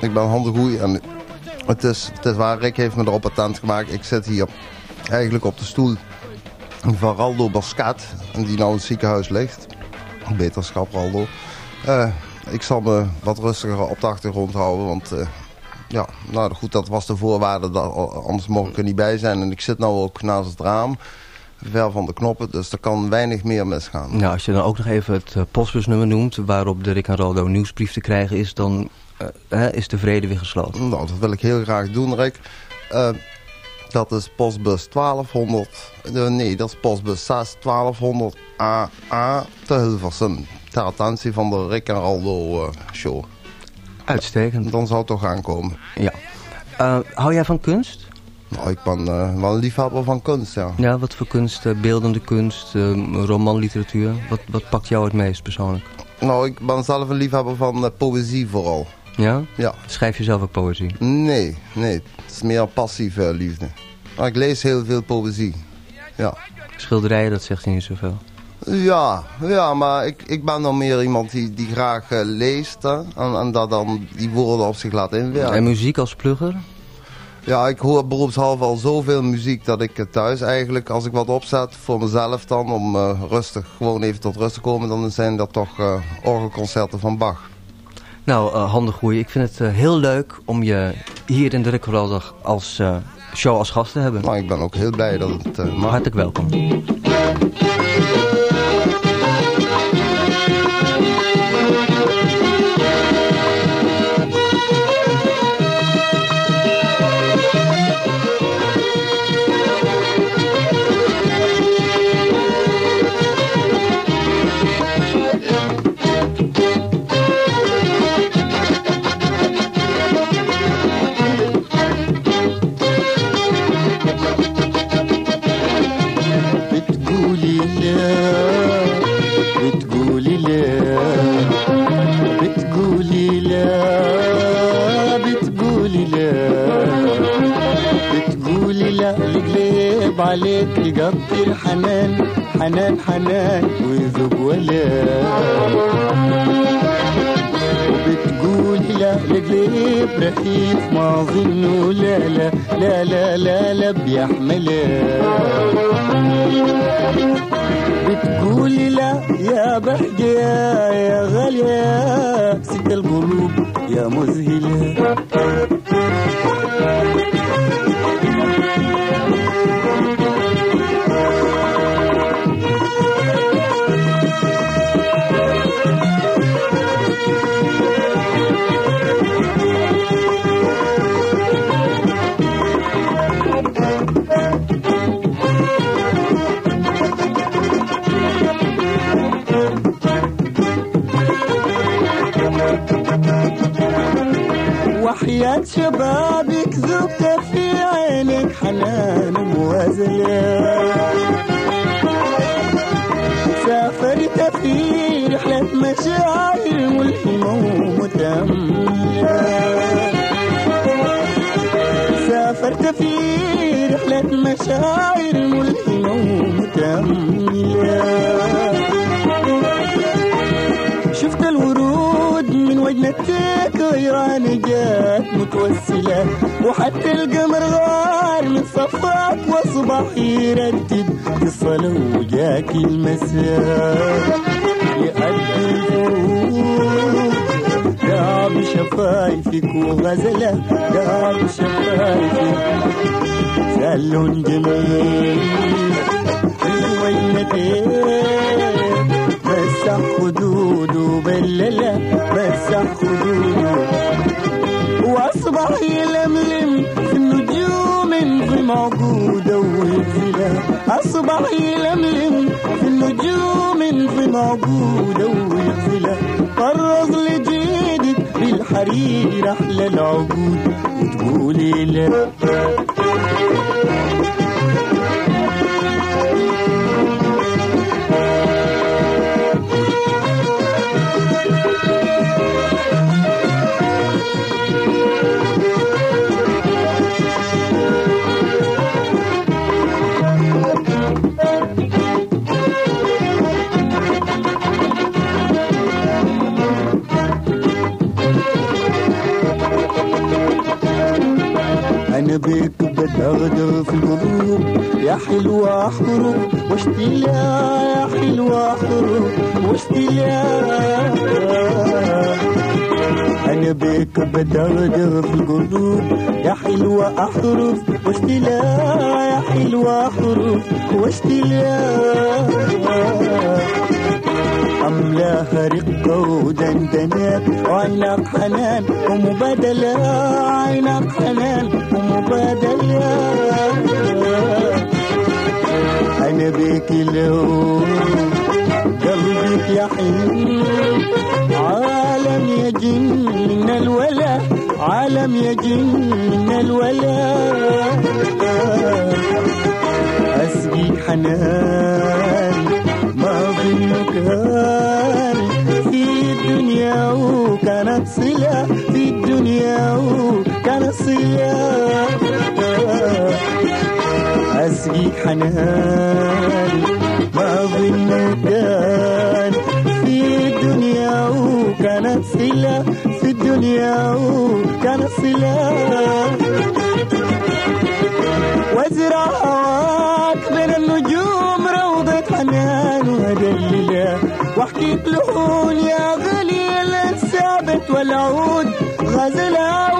Ik ben Han de en het is, het waar, Rick heeft me erop attent gemaakt. Ik zit hier eigenlijk op de stoel van Raldo Bascat, die nou in het ziekenhuis ligt. Beterschap Raldo. Eh, ik zal me wat rustiger op de achtergrond houden, want eh, ja, nou goed, dat was de voorwaarde, dat, anders mocht ik er niet bij zijn. En ik zit nou ook naast het raam, ver van de knoppen, dus er kan weinig meer misgaan. Nou, als je dan ook nog even het eh, postbusnummer noemt... waarop de Rick en Roldo nieuwsbrief te krijgen is... dan eh, hè, is de vrede weer gesloten. Nou, dat wil ik heel graag doen, Rick. Eh, dat is postbus 1200. eh, nee, dat is postbus 6 1200 AA te Hilversum. Ter attentie van de Rick en eh, show. Uitstekend. Dan zou het toch aankomen. Ja. Hou jij van kunst? Nou, ik ben eh, wel een liefhebber van kunst, ja. Ja, wat voor kunst? Eh, beeldende kunst, eh, romanliteratuur? Wat, wat pakt jou het meest persoonlijk? Nou, ik ben zelf een liefhebber van poëzie vooral. Ja? Ja. Schrijf je zelf ook poëzie? Nee, nee. Het is meer passieve liefde. Maar ik lees heel veel poëzie. Ja. Schilderijen, dat zegt je niet zoveel. Ja, ja maar ik, ik ben dan meer iemand die, die graag leest hè, en, en dat dan die woorden op zich laat inwerken. En muziek als plugger? Ja, ik hoor beroepshalve al zoveel muziek dat ik thuis eigenlijk, als ik wat opzet voor mezelf dan, om eh, rustig, gewoon even tot rust te komen, dan zijn dat toch eh, orgelconcerten van Bach. Nou, uh, handig goeie. Ik vind het heel leuk om je hier in de als show als gast te hebben. Nou, ik ben ook heel blij dat het mag. Hartelijk welkom. عليك يقطر حنان حنان حنان ويذوب ولا بتقولي لا القلب رقيق ما ظنه لا لا لا لا لا لا بيحملها بتقولي لا يا بهجة يا غالية ست القلوب يا مذهلة. وحياة شبابك ذبت في عينك حنان موازلة سافرت في رحلة مشاعر ملهمة ومتأملة سافرت في رحلة مشاعر ملهمة ومتأملة شفت الورود وجنتك غيران جات متوسلة. وحتى القمر غار من صفاك واصبح يردد. قصة لو جاك المساء. يأدي الفروق دعا بشفايفك وغزلة. دعا بشفايفك سألون جميل. الوينتين مسح خدوده بللة مسح خدوده وأصبح يلملم في النجوم في موجودة ويغزلة أصبح يلملم في النجوم في موجودة ويغزلة طرز لجيدك بالحرير أحلى العقود. وتقولي لا. بيك بدغدغ في القلوب. يا حلوة حروف واشتيلا يا حلوة حروف واشتيلا أنا بيك بدغدغ في القلوب. يا حلوة احرف واشتيلا يا حلوة حروف واشتيلا أملاها رقة ودندنات وعينك حنان ومبادلة عينك حنان مبادل يا أنا بيك لو قلبك يا عالم يا جن الولا عالم يا جن الولا اسقيك حنان ما ظنك في الدنيا وكانت صلة في الدنيا وكانت صلة الحنان ما ظن كان في الدنيا وكانت سلا في الدنيا وكانت سلا وازرع هواك بين النجوم روضة حنان ودليلة وحكيت لهون يا غليل الثابت والعود غزلان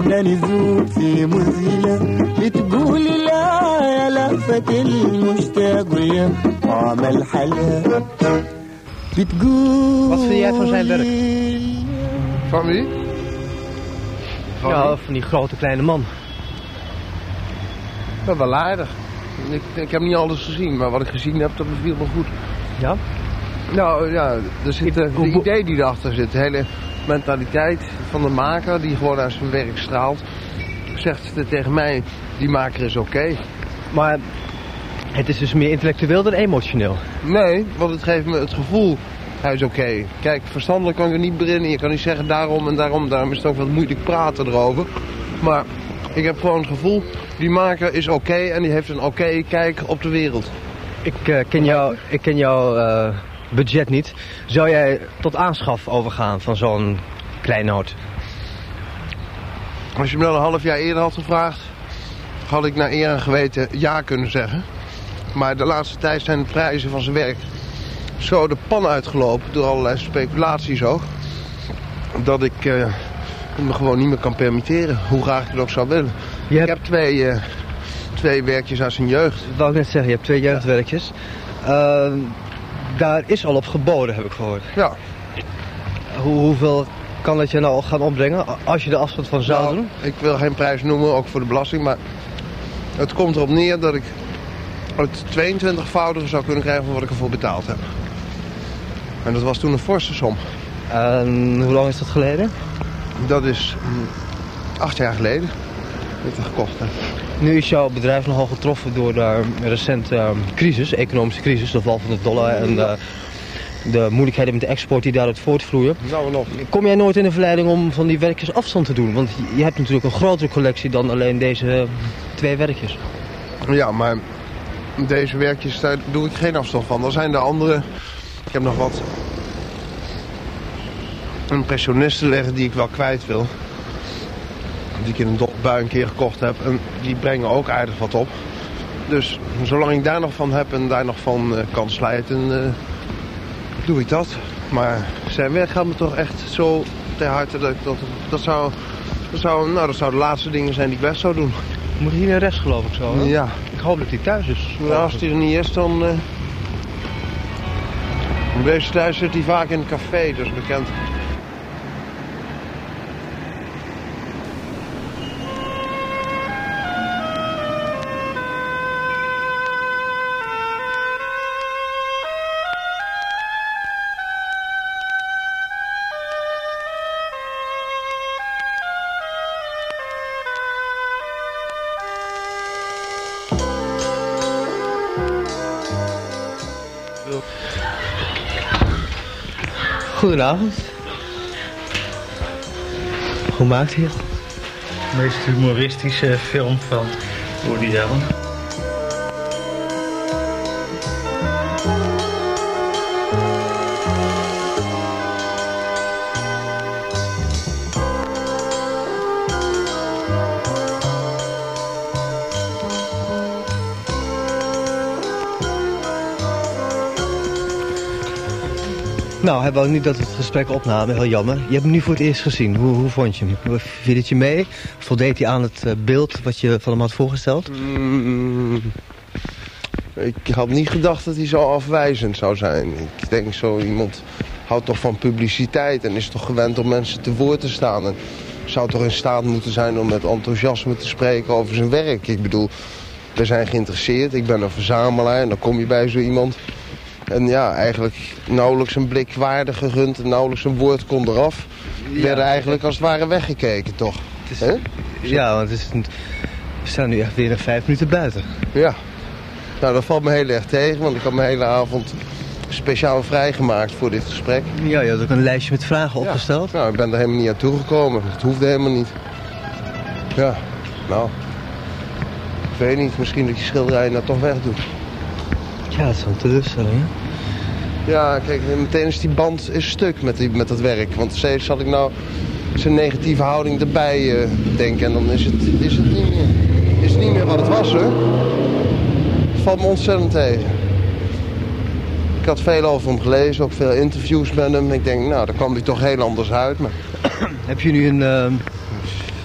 فنان يذوب في مذهلة بتقولي لا يا لهفة المشتاق ويا عمل حلا بتقول Wat vind jij van zijn werk? Van wie? Ja, van die grote kleine man. Dat wel aardig. Ik, ik heb niet alles gezien, maar wat ik gezien heb, dat beviel me goed. Ja? Nou ja, er zit eh, de idee die erachter zit. De hele mentaliteit van de maker die gewoon aan zijn werk straalt. Zegt het tegen mij, die maker is oké. Maar het is dus meer intellectueel dan emotioneel. Nee, want het geeft me het gevoel, hij is oké. Kijk, verstandelijk kan ik er niet beginnen. Je kan niet zeggen daarom en daarom. Daarom is het ook wat moeilijk praten erover. Maar ik heb gewoon het gevoel, die maker is oké en die heeft een oké kijk op de wereld. Ik eh, ken jou, ik ken jouw eh, budget niet. Zou jij tot aanschaf overgaan van zo'n kleinoot? Als je me dat een half jaar eerder had gevraagd, had ik naar eer en geweten ja kunnen zeggen. Maar de laatste tijd zijn de prijzen van zijn werk zo de pan uitgelopen door allerlei speculaties ook. Dat ik het me gewoon niet meer kan permitteren, hoe graag ik het ook zou willen. Ik heb twee, eh, twee werkjes uit zijn jeugd. Ik wou net zeggen, je hebt twee jeugdwerkjes. Eh, daar is al op geboden, heb ik gehoord. Ja. Hoe, hoeveel kan dat je nou al gaan opbrengen, als je er afstand van zou Nou, doen? Ik wil geen prijs noemen, ook voor de belasting, maar het komt erop neer dat ik het 22-voudige zou kunnen krijgen van wat ik ervoor betaald heb. En dat was toen een forse som. En hoe lang is dat geleden? Dat is mm, acht jaar geleden dat ik het gekocht heb. Nu is jouw bedrijf nogal getroffen door de recente eh, crisis, economische crisis, de val van de dollar en de, de moeilijkheden met de export die daaruit voortvloeien. Nou nog. Kom jij nooit in de verleiding om van die werkjes afstand te doen? Want je- hebt natuurlijk een grotere collectie dan alleen deze twee werkjes. Ja, maar deze werkjes, daar doe ik geen afstand van. Dan zijn de andere... Ik heb nog wat impressionisten liggen die ik wel kwijt wil. Die ik in een bui een keer gekocht heb. En die brengen ook aardig wat op. Dus zolang ik daar nog van heb en daar nog van eh, kan slijten, eh, doe ik dat. Maar zijn werk gaat me toch echt zo ter harte dat dat, dat zou... Dat zou, nou, dat zou de laatste dingen zijn die ik best zou doen. Moet hier naar rechts geloof ik zo, hè? Ja. Ik hoop dat hij thuis is. Ja, als hij er niet is, dan... eh deze tijd zit hij vaak in een café, dus bekend. Goedenavond. Hoe maakt hij het? De meest humoristische film van Woody Allen. Hij niet dat het gesprek opnamen, heel jammer. Je hebt hem nu voor het eerst gezien. Hoe, hoe vond je hem? Viel het je mee? Voldeed hij aan het eh, beeld wat je van hem had voorgesteld? Mm, ik had niet gedacht dat hij zo afwijzend zou zijn. Ik denk zo iemand houdt toch van publiciteit en is toch gewend om mensen te woord te staan. En zou toch in staat moeten zijn om met enthousiasme te spreken over zijn werk. Ik bedoel, we zijn geïnteresseerd. Ik ben een verzamelaar en dan kom je bij zo iemand. En ja, eigenlijk nauwelijks een blik waarde gegund en nauwelijks een woord kon eraf. Ja. Werden eigenlijk als het ware weggekeken, toch? Ja, want het is een... we staan nu echt weer vijf minuten buiten. Ja. Nou, dat valt me heel erg tegen, want ik had mijn hele avond speciaal vrijgemaakt voor dit gesprek. Ja, je had ook een lijstje met vragen opgesteld. Nou, ik ben er helemaal niet aan toegekomen. Het hoefde helemaal niet. Ja, nou. Ik weet niet, misschien dat je schilderij nou toch wegdoet. Ja, dat is wel teleurstelling, hè? Ja, kijk, meteen is die band is stuk met, die, met dat werk. Want steeds zal ik nou zijn negatieve houding erbij eh, denken. En dan is het, is, het niet meer, is het niet meer wat het was, hoor. Het valt me ontzettend tegen. Ik had veel over hem gelezen, ook veel interviews met hem. Ik denk, nou, daar kwam hij toch heel anders uit. Maar Heb je nu een,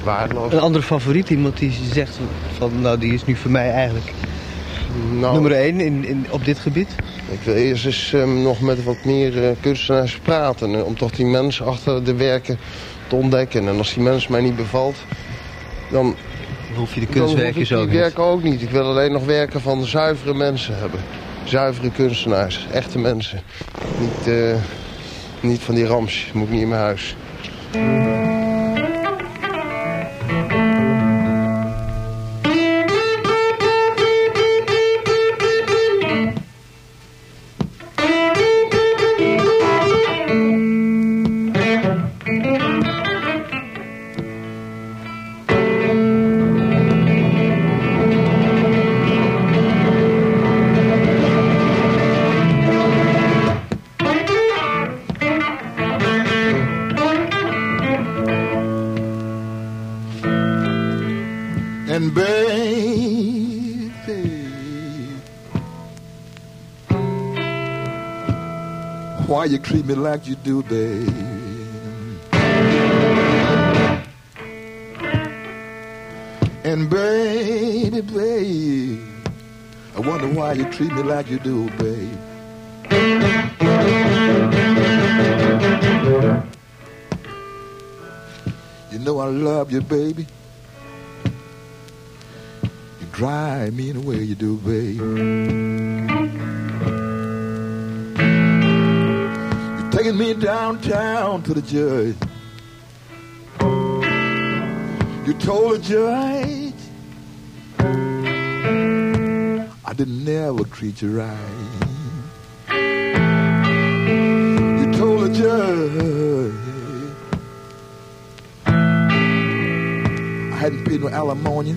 waardeloos. een andere favoriet? Iemand die zegt van, nou, die is nu voor mij eigenlijk Nou, nummer één in, in, op dit gebied? Ik wil eerst eens ehm, nog met wat meer eh, kunstenaars praten. eh, om toch die mensen achter de werken te ontdekken. En als die mens mij niet bevalt, dan... hoef je de kunstwerkjes ik ook niet. werken ook niet. Ik wil alleen nog werken van zuivere mensen hebben. Zuivere kunstenaars, echte mensen. Niet, eh, niet van die rams, moet ik niet in mijn huis. Treat me like you do, baby? And baby, baby, I wonder why you treat me like you do, baby. You know I love you, baby. You drive me in the way you do, babe. Taking me downtown to the judge. You told the judge I didn't never treat you right. You told the judge I hadn't paid no alimony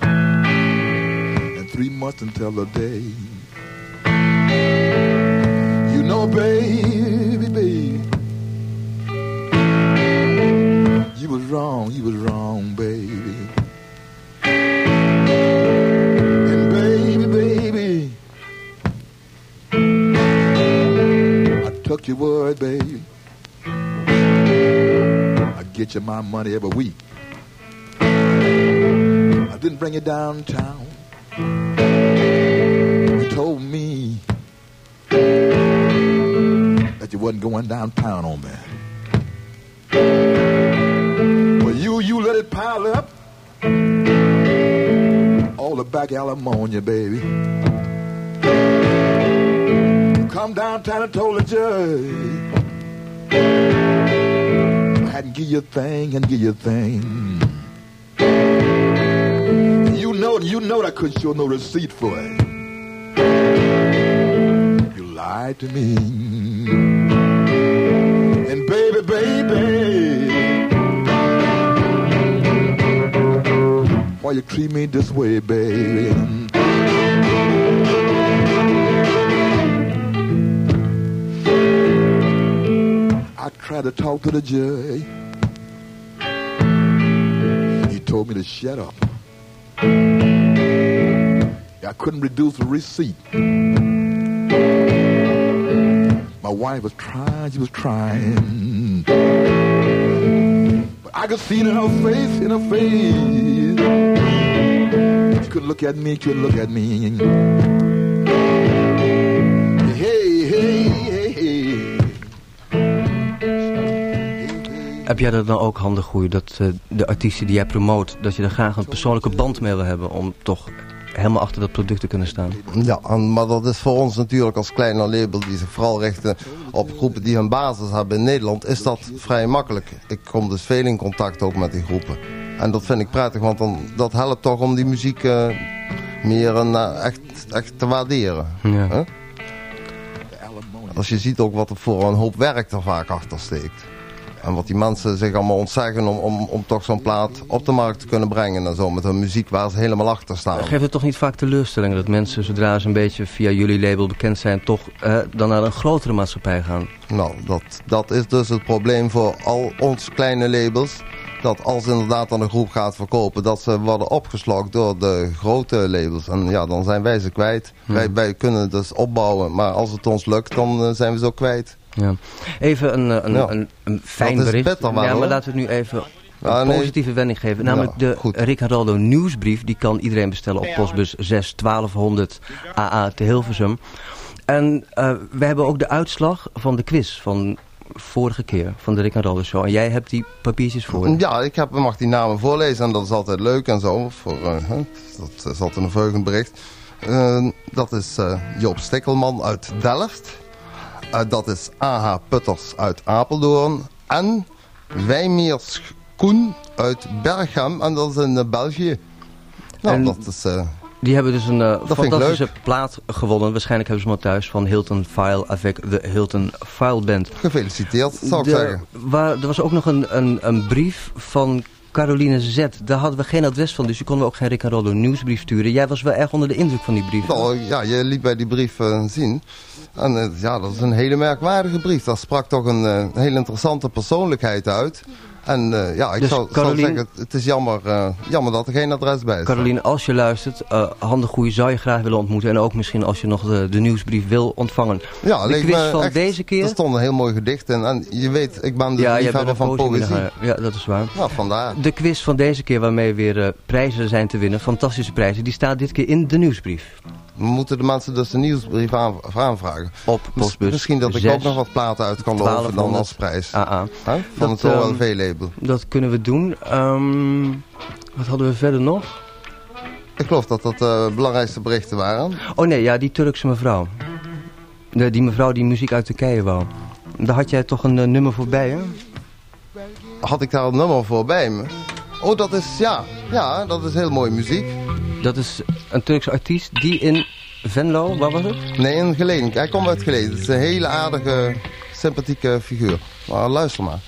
and three months until the day. You know, baby, wrong, you was wrong, baby. And baby, baby, I took your word, baby. I get you my money every week. I didn't bring you downtown. You told me that you wasn't going downtown on me. You let it pile up. All the back alimony, baby. Come downtown and told the judge. I hadn't give you a thing and give you a thing. You know, you know that I couldn't show no receipt for it. You lied to me. And baby, baby, why you treat me this way, baby? I tried to talk to the judge. He told me to shut up. I couldn't reduce the receipt. My wife was trying, she was trying. But I could see it in her face, in her face. She couldn't look at me, she couldn't look at me. Hey, hey, hey, hey. Heb jij dat dan ook handig goed, dat eh, de artiesten die jij promoot, dat je er graag een persoonlijke band mee wil hebben om toch helemaal achter dat product te kunnen staan? Ja, en- maar dat is voor ons natuurlijk als kleine label die zich vooral richten op groepen die hun basis hebben in Nederland, is dat vrij makkelijk. Ik kom dus veel in contact ook met die groepen. En dat vind ik prettig, want dan, dat helpt toch om die muziek eh, meer een, eh, echt, echt te waarderen. Ja. Als je ziet ook wat er voor een hoop werk er vaak achter steekt. En wat die mensen zich allemaal ontzeggen om, om, om toch zo'n plaat op de markt te kunnen brengen en zo. Met hun muziek waar ze helemaal achter staan. Geeft het toch niet vaak teleurstellingen dat mensen, zodra ze een beetje via jullie label bekend zijn, toch eh, dan naar een grotere maatschappij gaan? Nou, dat, dat is dus het probleem voor al ons kleine labels. Dat als inderdaad dan een groep gaat verkopen, dat ze worden opgeslokt door de grote labels. En ja, dan zijn wij ze kwijt. Wij, wij kunnen het dus opbouwen, maar als het ons lukt, dan eh, zijn we ze ook kwijt. Ja. Even een, eh, een, Ja. een, een fijn Dat is bericht. beter wel, ja, maar laten we het nu even een nee. positieve wending geven. Namelijk Ja, de Rick Haraldo nieuwsbrief. Die kan iedereen bestellen op postbus 6 1200 AA te Hilversum. En eh, we hebben ook de uitslag van de quiz van vorige keer van de Rick show. En jij hebt die papiertjes voor. Ja, ik heb, mag die namen voorlezen en dat is altijd leuk en zo. Voor, eh, dat is altijd een vreugend bericht. Eh, dat is eh, Joop Stikkelman uit Delft. Dat is A.H. Putters uit Apeldoorn. En Wijmeers Koen uit Berghem. En dat is in België. Nou, En- dat is... Die hebben dus een eh, fantastische plaat gewonnen. Waarschijnlijk hebben ze hem al thuis van Hilton File avec de Hilton File Band. Gefeliciteerd, zou ik De- zeggen. Waar, er was ook nog een, een, een brief van Caroline Z. Daar hadden we geen adres van, dus je konden we ook geen Rick Haroldo nieuwsbrief sturen. Jij was wel erg onder de indruk van die brief. Nou, ja, je liet bij die brief eh, zien. En eh, ja, dat is een hele merkwaardige brief. Daar sprak toch een eh, hele interessante persoonlijkheid uit. En eh, ja, ik Dus zou, zeggen, het is jammer, eh, jammer dat er geen adres bij is. Caroline, als je luistert, eh Handen Goeie zou je graag willen ontmoeten. En ook misschien als je nog de, de nieuwsbrief wil ontvangen. Ja, de quiz me van echt- deze keer... Er stond een heel mooi gedicht in. En je weet, ik ben de ja, liefhebber van poëzie. poëzie. Ja, dat is waar. Ja, vandaar. De quiz van deze keer waarmee weer prijzen zijn te winnen, fantastische prijzen, die staat dit keer in de nieuwsbrief. We moeten de mensen dus de nieuwsbrief aan, aanvragen. Op postbus Misschien dat ik 6, ook nog wat platen uit kan lopen dan 1200 als prijs. AA. Hè? Van Dat, het ehm, OLV-label. Dat kunnen we doen. Ehm, wat hadden we verder nog? Ik geloof dat dat de belangrijkste berichten waren. Oh nee, ja, die Turkse mevrouw. De, die mevrouw die muziek uit Turkije wou. Daar had jij toch een eh, nummer voorbij, hè? Had ik daar een nummer voor bij me? Oh, dat is, ja, ja, dat is heel mooie muziek. Dat is een Turkse artiest die in Venlo, waar was het? Nee, in Geleen. Hij komt uit Geleen. Het is een hele aardige, sympathieke figuur. Maar luister maar.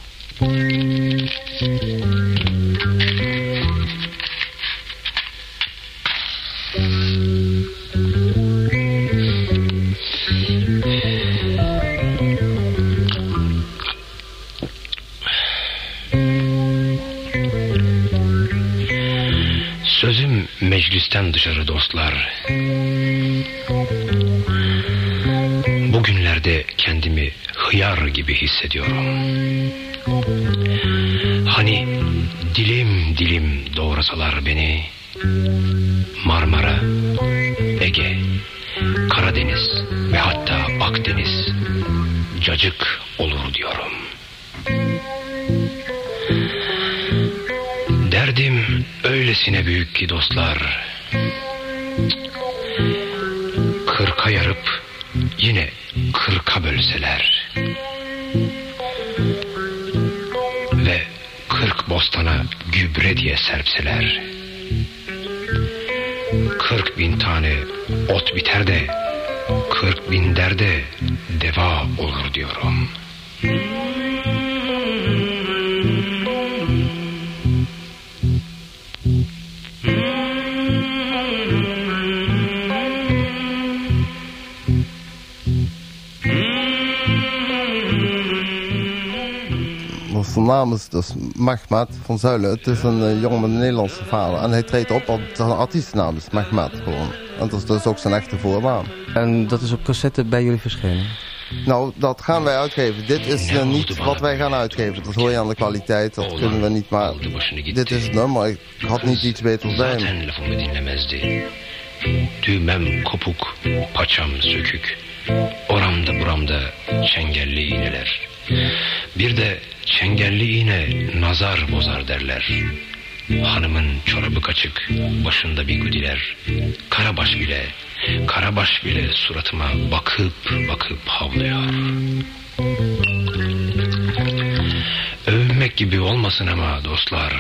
Meclisten dışarı dostlar. Bugünlerde kendimi hıyar gibi hissediyorum. Hani dilim dilim doğrasalar beni Marmara, Ege, Karadeniz ve hatta Akdeniz cacık olur diyorum. Öylesine büyük ki dostlar. Kırka yarıp yine kırka bölseler. Ve kırk bostana gübre diye serpseler. Kırk bin tane ot biter de kırk bin derde deva olur diyorum. Zijn naam is dus Mehmet van Zuilen. Het is een eh, jongen met een Nederlandse vader. En hij treedt op, op zijn artiestennaam is Mehmet gewoon. En dat is dus ook zijn echte voornaam. En dat is op cassette bij jullie verschenen? Nou, dat gaan wij uitgeven. Dit is eh, niet wat wij gaan uitgeven. Dat hoor je aan de kwaliteit. Dat kunnen we niet, maar dit is het nummer. Ik had niet iets beters bij me. Düğmem kopuk, paçam sökük. Oramda buramda çengelli iğneler. Bir de çengelli iğne nazar bozar derler. Hanımın çorabı kaçık, başında bir güdiler. Karabaş bile, karabaş bile suratıma bakıp bakıp havlıyor. Övünmek gibi olmasın ama dostlar.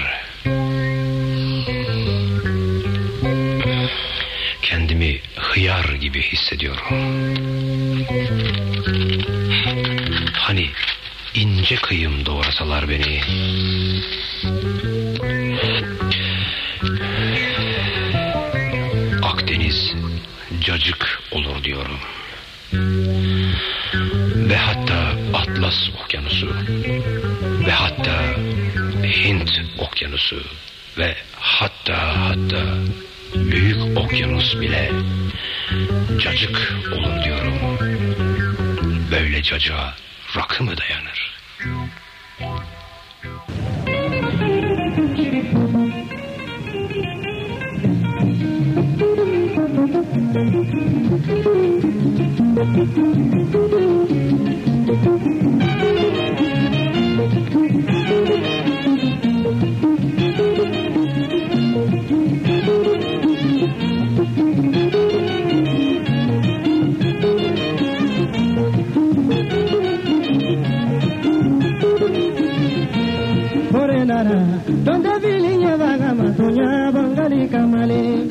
Kendimi hıyar gibi hissediyorum. Hani ince kıyım doğrasalar beni. Akdeniz cacık olur diyorum. Ve hatta Atlas Okyanusu ve hatta Hint Okyanusu ve hatta hatta Büyük Okyanus bile cacık olur diyorum. Böyle cacığa rakı mı dayanır? Forenara,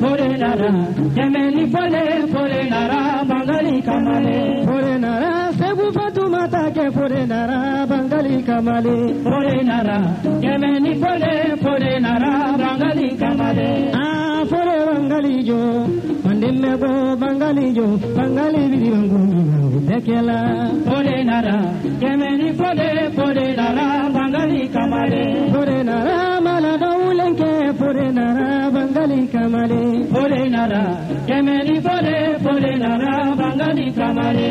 Por el nara, que me ni por el nara, Bangali camale, por el se tu que por el camale, el por el camale, ah, por el Bangali yo, me voy Bangali yo, Bangali vi de un gurú, de el nara, que me ni por el camale, el. Lanka ಪುರೆ ನರ ಬಂಗಲಿ ಕಮಲೆ ಪೊರೆ ನರ ಕೆಮೆಲಿ ಪೊರೆ ಪೊರೆ ನರ ಬಂಗಲಿ ಕಮಲೆ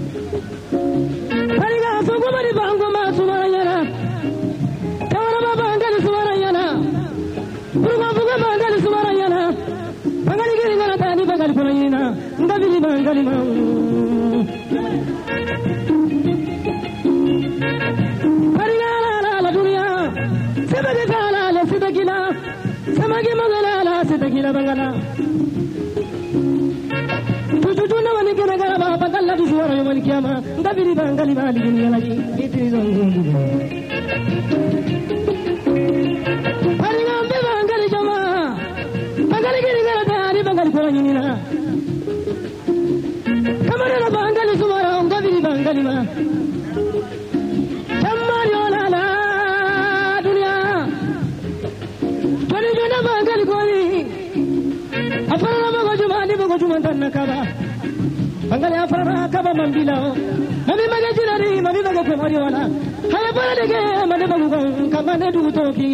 bali bali dunia laji itu zongu bali ngambe bangali jama bangali gini gara dari bangali kola nyini na kamara la bangali sumara unga biri bangali ma. Tamari ola la dunia. Tani jona bangali koli apara la bago juma ni bago juma tanna kaba. Bangali apara kaba mambila mambi magali ne ko mari wala. Hay bara de ge ma ne magu gon ka ma ne du to ki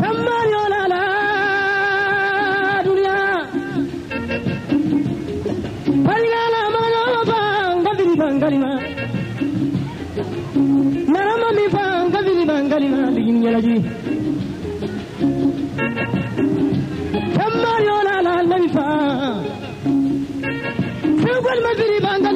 kamari wala la duniya bari la ma no ba an narama mi fa an ka miri dangal ma digin भली भंगा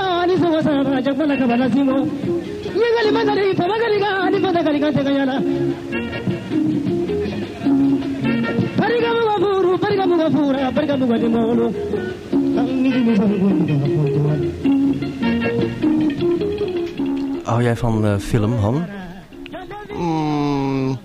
हानी सुोली fura Hou jij van eh, film, Han? Mm,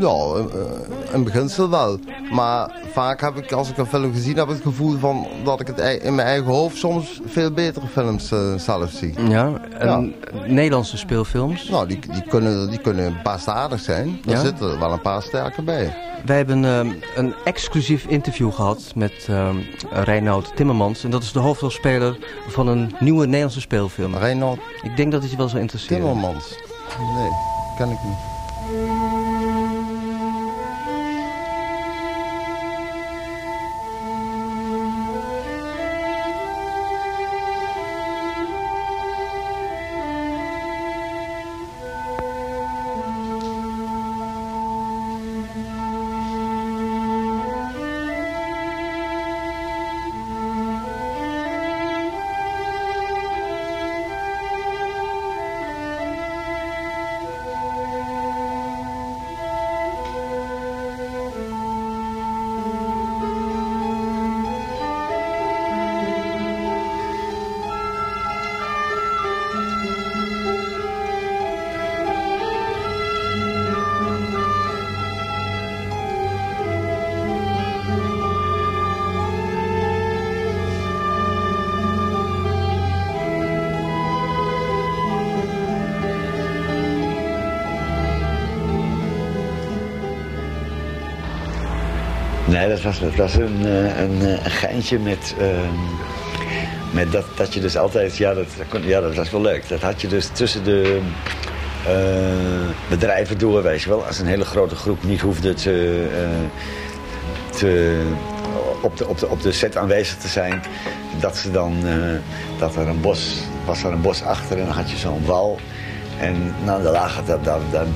ja, eh, in beginsel wel. Maar vaak heb ik, als ik een film gezien heb, het gevoel van dat ik het in mijn eigen hoofd soms veel betere films eh, zelf zie. Ja, en Nederlandse speelfilms? Nou, die, die, kunnen, die kunnen best aardig zijn. Er Ja? zitten er wel een paar sterke bij. Wij hebben eh, een exclusief interview gehad met uh, Reinoud Timmermans. En dat is de hoofdrolspeler van een nieuwe Nederlandse speelfilm. Reinoud Ik denk dat het je wel zou interesseren. Timmermans? Nee, ken ik niet. Nee, dat was, dat was een, eh, een, eh, een geintje met, ehm, met dat, dat je dus altijd... Ja dat, dat ja, dat was wel leuk. Dat had je dus tussen de eh, bedrijven door, weet je wel. Als een hele grote groep niet hoefde te, te, op, de, op, de, op de set aanwezig te zijn. Dat ze dan, dat er een bos, was er een bos achter en dan had je zo'n wal. En nou, daar lagen, daar, daar,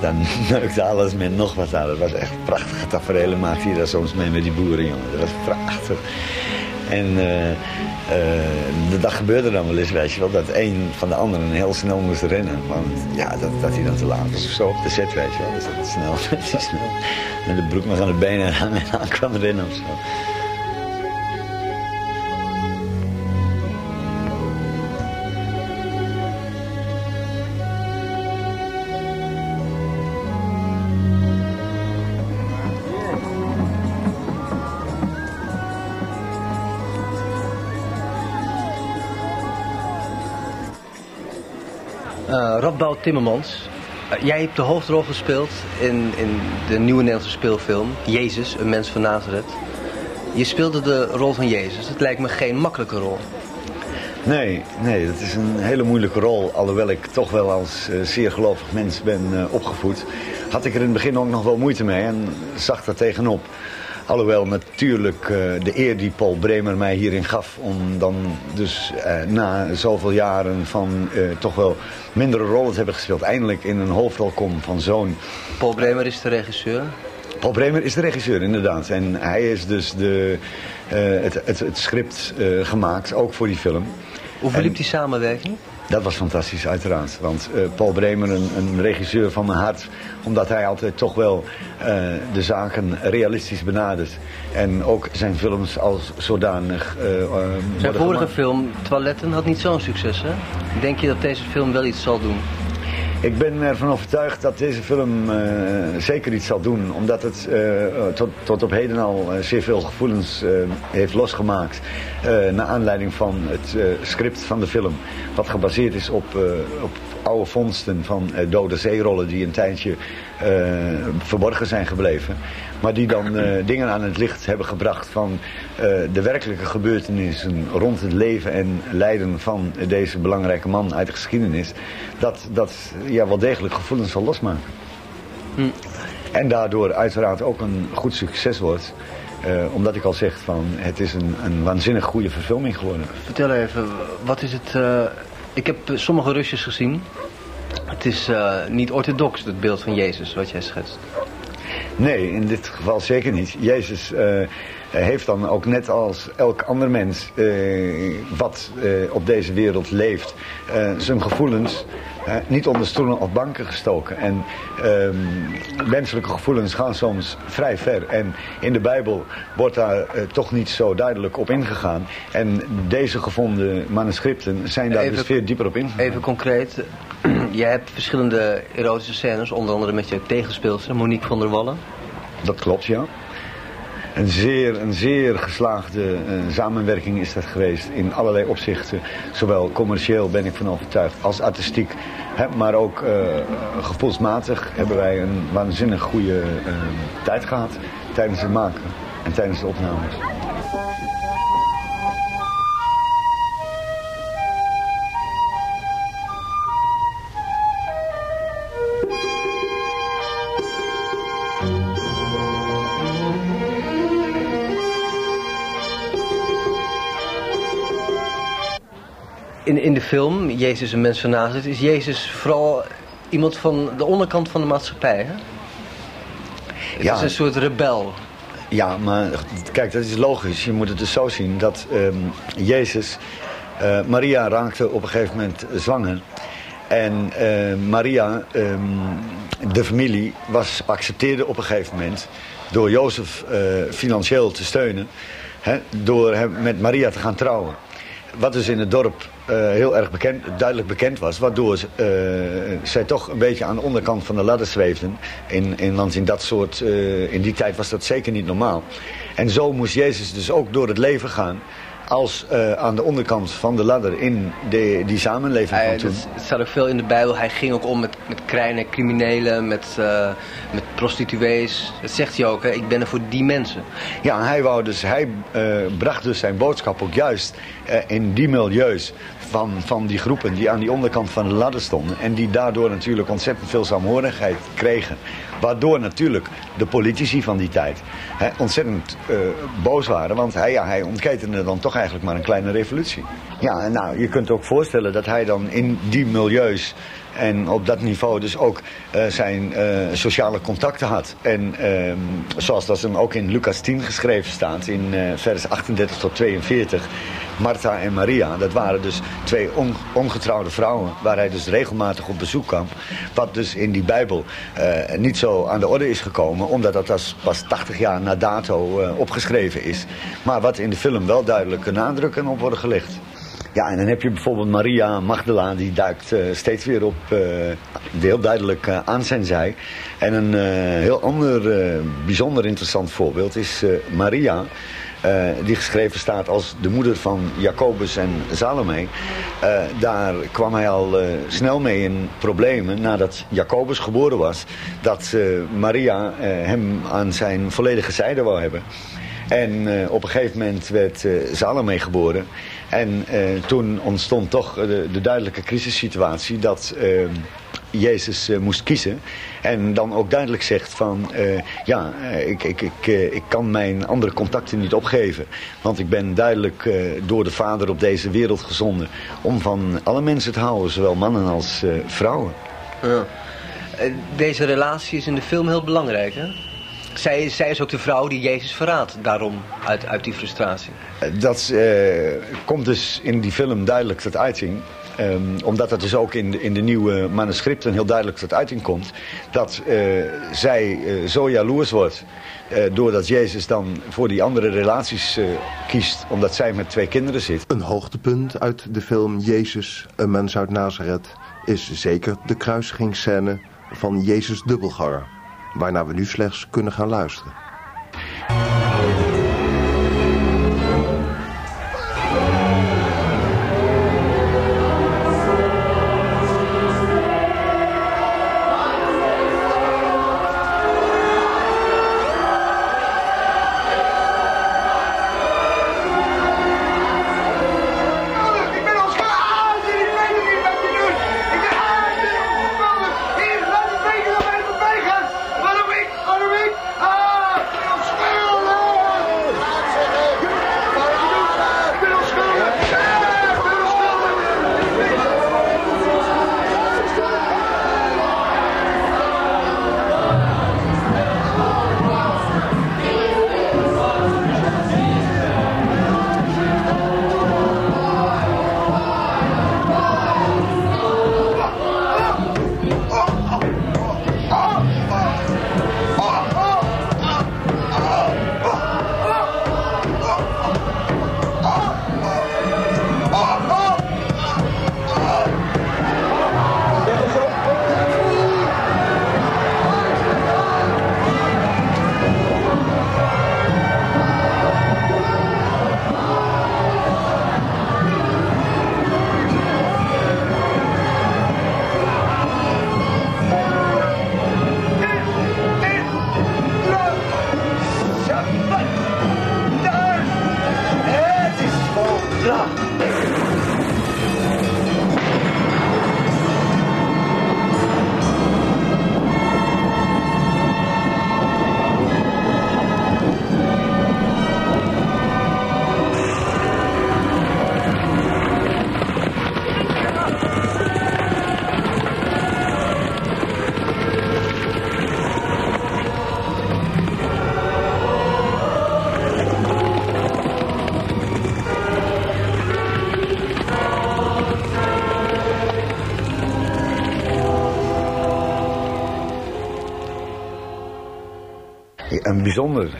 dan neukte alles met nog wat aan. Dat was echt prachtige tafereelen maakte hij daar soms mee met die boeren, jongen. Dat was prachtig. En eh, eh, dat gebeurde dan wel eens, weet je wel, dat een van de anderen heel snel moest rennen. Want ja, dat, dat hij dan te laat was of zo op de set, weet je wel. Dus dat snel, beetje snel. En de broek nog aan de benen en aan kwam rennen of zo. Radboud Timmermans, eh, jij hebt de hoofdrol gespeeld in, in de nieuwe Nederlandse speelfilm Jezus, een mens van Nazareth. Je speelde de rol van Jezus. Het lijkt me geen makkelijke rol. Nee, nee, dat is een hele moeilijke rol. Alhoewel ik toch wel als eh, zeer gelovig mens ben eh, opgevoed, had ik er in het begin ook nog wel moeite mee en zag daar tegenop. Alhoewel natuurlijk eh, de eer die Paul Bremer mij hierin gaf... om dan dus eh, na zoveel jaren van eh, toch wel mindere rollen te hebben gespeeld... eindelijk in een hoofdrol kom van zo'n... Paul Bremer is de regisseur. Paul Bremer is de regisseur, inderdaad. En hij is dus de, het, het, het script gemaakt, ook voor die film. Hoe verliep die samenwerking? Dat was fantastisch, uiteraard. Want eh, Paul Bremer, een, een regisseur van mijn hart... omdat hij altijd toch wel eh, de zaken realistisch benadert. En ook zijn films als zodanig eh, Zijn vorige film, Toiletten, had niet zo'n succes, hè? Denk je dat deze film wel iets zal doen? Ik ben ervan overtuigd dat deze film eh, zeker iets zal doen. Omdat het eh, tot, tot op heden al eh, zeer veel gevoelens heeft losgemaakt. naar aanleiding van het script van de film. Wat gebaseerd is op, op oude vondsten van dode zeerollen die een tijdje verborgen zijn gebleven. Maar die dan eh, dingen aan het licht hebben gebracht van eh, de werkelijke gebeurtenissen rond het leven en lijden van deze belangrijke man uit de geschiedenis. Dat, dat ja, wel degelijk gevoelens zal losmaken. En daardoor uiteraard ook een goed succes wordt. Eh, omdat ik al zeg van het is een, een waanzinnig goede verfilming geworden. Vertel even, wat is het... eh, ik heb eh, sommige Rusjes gezien. Het is eh, niet orthodox, het beeld van Jezus, wat jij schetst. Nee, in dit geval zeker niet. Jezus eh, heeft dan ook net als elk ander mens eh, wat op deze wereld leeft, zijn gevoelens niet onder stoelen of banken gestoken. En ehm, menselijke gevoelens gaan soms vrij ver. En in de Bijbel wordt daar eh, toch niet zo duidelijk op ingegaan. En deze gevonden manuscripten zijn daar Even- dus veel dieper op ingegaan. Even concreet, jij hebt verschillende erotische scènes, onder andere met je tegenspeelster Monique van der Wallen. Dat klopt, ja. Een zeer, een zeer geslaagde eh, samenwerking is dat geweest in allerlei opzichten. Zowel commercieel ben ik van overtuigd als artistiek. Maar ook eh, gevoelsmatig hebben wij een waanzinnig goede eh, tijd gehad tijdens het maken en tijdens de opnames. De film, Jezus een mens van Nazareth, is Jezus vooral iemand van de onderkant van de maatschappij, hè? Het Ja. is een soort rebel. Ja, maar kijk, dat is logisch. Je moet het dus zo zien dat ehm, Jezus... eh, Maria raakte op een gegeven moment zwanger. En eh, Maria, ehm, de familie, was, accepteerde op een gegeven moment... door Jozef eh, financieel te steunen... Hè, door hem met Maria te gaan trouwen. Wat dus in het dorp eh, heel erg bekend, duidelijk bekend was. Waardoor eh, zij toch een beetje aan de onderkant van de ladder zweefden. In, in, in, dat soort, eh, in die tijd was dat zeker niet normaal. En zo moest Jezus dus ook door het leven gaan. Als eh, aan de onderkant van de ladder in de, die samenleving van Hij, toen. het staat ook veel in de Bijbel. Hij ging ook om met, met kleine criminelen, met, eh, met prostituees. Dat zegt hij ook, hè? ik ben er voor die mensen. Ja, hij, wou dus, hij eh, bracht dus zijn boodschap ook juist in die milieus van, van die groepen die aan die onderkant van de ladder stonden. En die daardoor natuurlijk ontzettend veel saamhorigheid kregen. Waardoor natuurlijk de politici van die tijd hè, ontzettend eh, boos waren. Want hij, ja, hij ontketende dan toch eigenlijk maar een kleine revolutie. Ja, nou, je kunt ook voorstellen dat hij dan in die milieus en op dat niveau dus ook eh, zijn eh, sociale contacten had. En ehm, zoals dat hem ook in Lucas 10 geschreven staat, in vers 38 tot 42. Martha en Maria, dat waren dus twee on- ongetrouwde vrouwen... waar hij dus regelmatig op bezoek kwam. Wat dus in die Bijbel niet zo aan de orde is gekomen... omdat dat pas, pas 80 jaar na dato eh, opgeschreven is. Maar wat in de film wel duidelijke nadrukken op worden gelegd. Ja, en dan heb je bijvoorbeeld Maria Magdala, die duikt eh, steeds weer op, eh, heel duidelijk aan zijn zij. En een heel ander, bijzonder interessant voorbeeld is Maria, eh, die geschreven staat als de moeder van Jacobus en Salome. Eh, daar kwam hij al eh, snel mee in problemen nadat Jacobus geboren was, dat Maria hem aan zijn volledige zijde wou hebben. En op een gegeven moment werd Salome geboren. En toen ontstond toch de, de duidelijke crisissituatie dat Jezus moest kiezen. En dan ook duidelijk zegt van, eh, ja, eh, ik, ik, ik, eh, ik kan mijn andere contacten niet opgeven. Want ik ben duidelijk eh, door de Vader op deze wereld gezonden om van alle mensen te houden, zowel mannen als eh, vrouwen. Ja. Deze relatie is in de film heel belangrijk, hè? Zij, zij is ook de vrouw die Jezus verraadt, daarom, uit, uit die frustratie. Dat eh, komt dus in die film duidelijk tot uiting. Ehm, omdat dat dus ook in de, in de nieuwe manuscripten heel duidelijk tot uiting komt. Dat eh, zij eh, zo jaloers wordt. eh, doordat Jezus dan voor die andere relaties kiest. Omdat zij met twee kinderen zit. Een hoogtepunt uit de film Jezus, een mens uit Nazareth... is zeker de kruisigingsscène van Jezus dubbelganger... waarnaar we nu slechts kunnen gaan luisteren.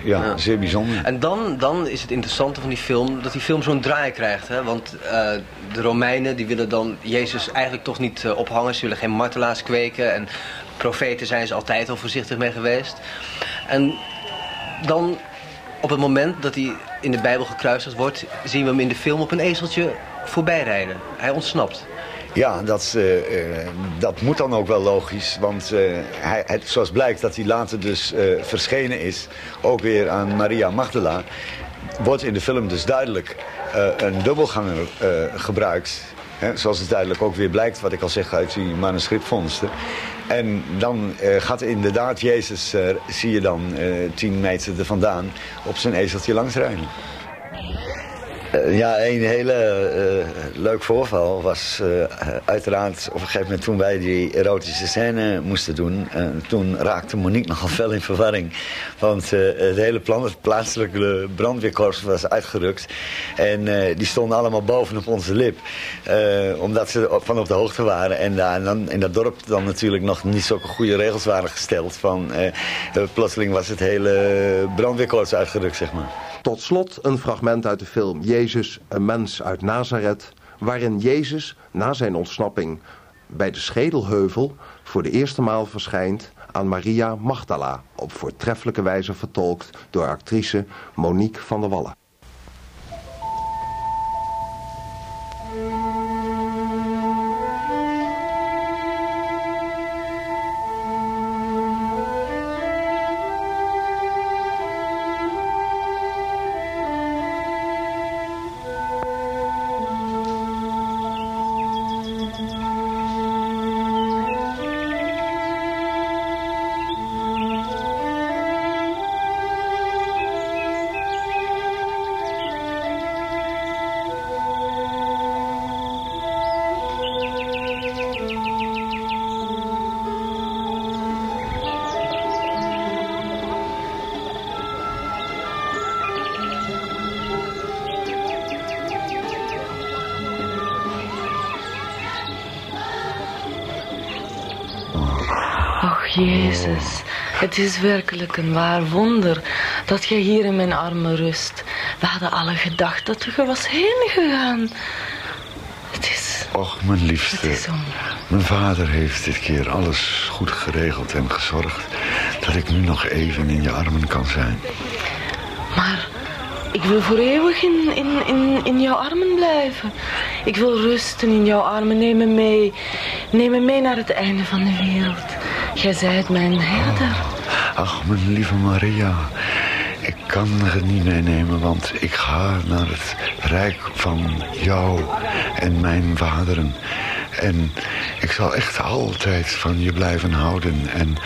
Ja, zeer bijzonder. En dan, dan is het interessante van die film dat die film zo'n draai krijgt. Hè? Want eh, de Romeinen die willen dan Jezus eigenlijk toch niet eh, ophangen. Ze willen geen martelaars kweken. En profeten zijn ze altijd al voorzichtig mee geweest. En dan op het moment dat hij in de Bijbel gekruisigd wordt... zien we hem in de film op een ezeltje voorbij rijden. Hij ontsnapt. Ja, dat, eh, eh, dat moet dan ook wel logisch. Want eh, hij, het, zoals blijkt dat hij later dus verschenen is, ook weer aan Maria Magdala, wordt in de film dus duidelijk een dubbelganger gebruikt. Hè, zoals het duidelijk ook weer blijkt, wat ik al zeg uit die manuscriptvondsten. En dan gaat inderdaad Jezus, zie je dan tien meter er vandaan, op zijn ezeltje langs rijden. Ja, een hele leuk voorval was eh, uiteraard op een gegeven moment toen wij die erotische scène moesten doen. eh, toen raakte Monique nogal fel in verwarring. Want eh, het hele plan, het plaatselijke brandweerkorps was uitgerukt. En eh, die stonden allemaal bovenop onze lip. omdat ze op- van op de hoogte waren. En, daar- dan in dat dorp dan natuurlijk nog niet zulke goede regels waren gesteld. Van, plotseling was het hele brandweerkorps uitgerukt, zeg maar. Tot slot een fragment uit de film Jezus, een mens uit Nazareth, waarin Jezus na zijn ontsnapping bij de Schedelheuvel voor de eerste maal verschijnt aan Maria Magdala, op voortreffelijke wijze vertolkt door actrice Monique van der Wallen. Is werkelijk een waar wonder dat jij hier in mijn armen rust. We hadden alle gedacht dat je was heen gegaan. Och, mijn liefste. Mijn vader heeft dit keer alles goed geregeld en gezorgd... dat ik nu nog even in je armen kan zijn. Maar ik wil voor eeuwig in, in, in, in jouw armen blijven. Ik wil rusten in jouw armen. Neem me mee. Neem me mee naar het einde van de wereld. Jij zijt mijn herder. Ach, mijn lieve Maria. Ik kan het niet meenemen, want ik ga naar het rijk van jou en mijn vaderen. En ik zal echt altijd van je blijven houden en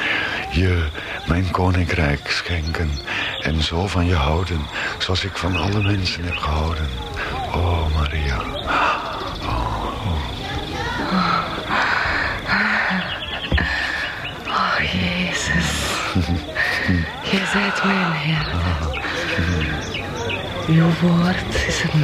je mijn koninkrijk schenken. En zo van je houden, zoals ik van alle mensen heb gehouden. Oh, Maria. Jij zijt mijn herder. Uw woord is het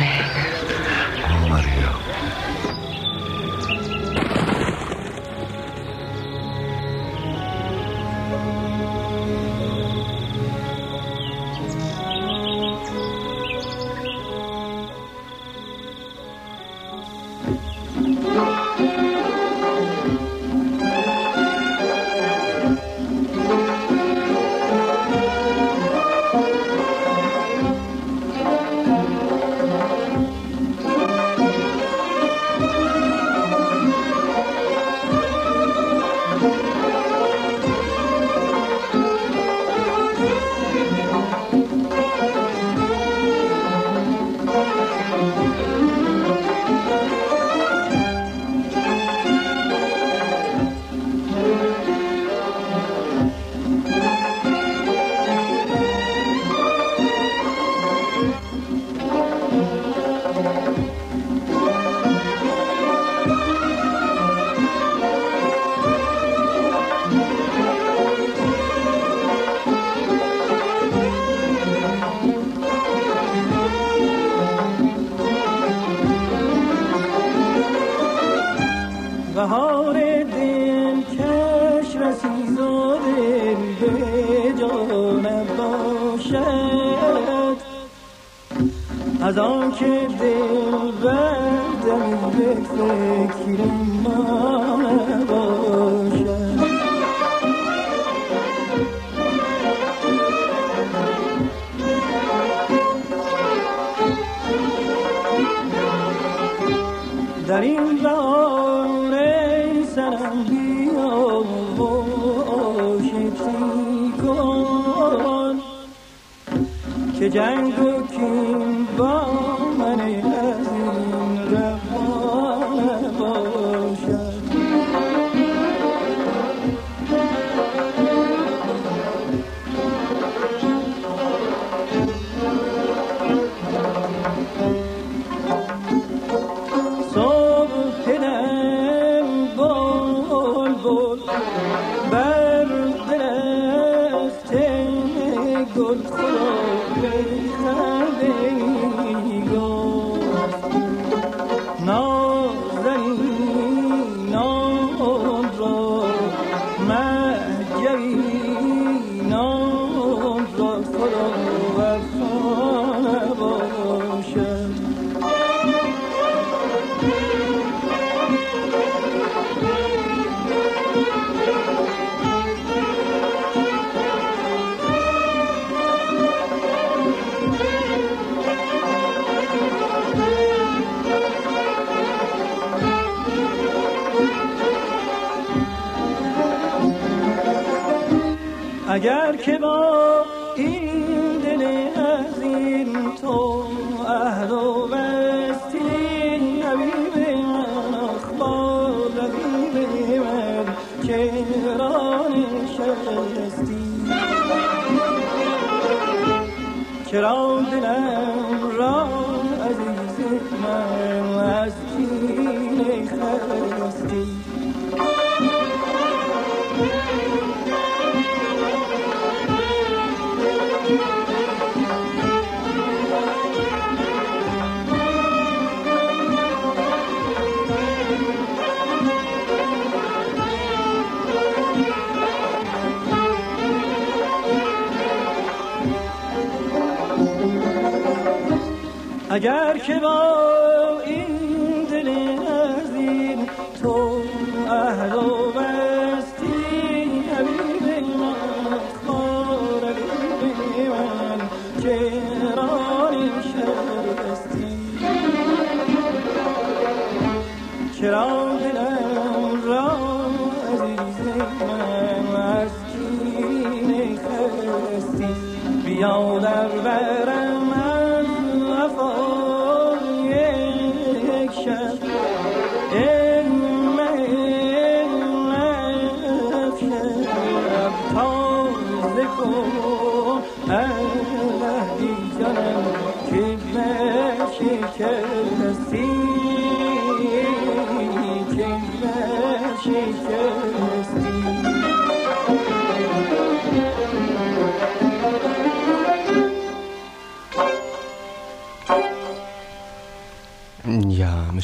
should be.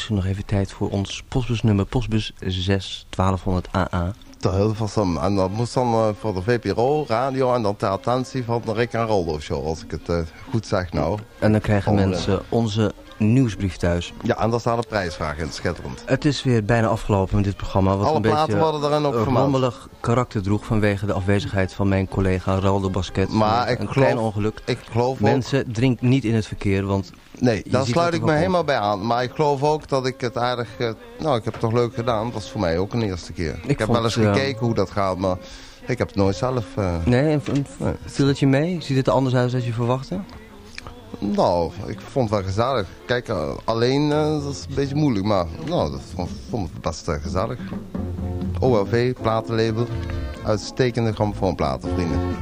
Misschien nog even tijd voor ons postbusnummer, postbus 6 1200 AA. Te Hilversum. En dat moest dan eh, voor de VPRO, radio en dan ter attentie van de Rick en Rollo show, als ik het eh, goed zeg nou. En dan krijgen mensen onze nieuwsbrief thuis. Ja, en daar staat een prijsvraag in, schitterend. Het is weer bijna afgelopen met dit programma. Wat Alle een beetje platen worden erin ook een rommelig karakter droeg vanwege de afwezigheid van mijn collega Raldo Basket. Maar ik een geloof- klein ongeluk. Ik geloof ook... Mensen, drink niet in het verkeer, want... Nee, daar sluit ik me helemaal bij aan. Maar ik geloof ook dat ik het aardig... eh, nou, ik heb het toch leuk gedaan. Dat was voor mij ook een eerste keer. Ik, heb vond, wel eens eh, gekeken hoe dat gaat, maar ik heb het nooit zelf... eh, Nee, viel het je mee? Ziet het er anders uit dan je verwachtte? Nou, ik vond het wel gezellig. Kijk, eh, alleen eh, dat is een beetje moeilijk, maar nou, dat vond, vond het best eh, gezellig. OLV, platenlabel. Uitstekende grammofoonplaten, vrienden.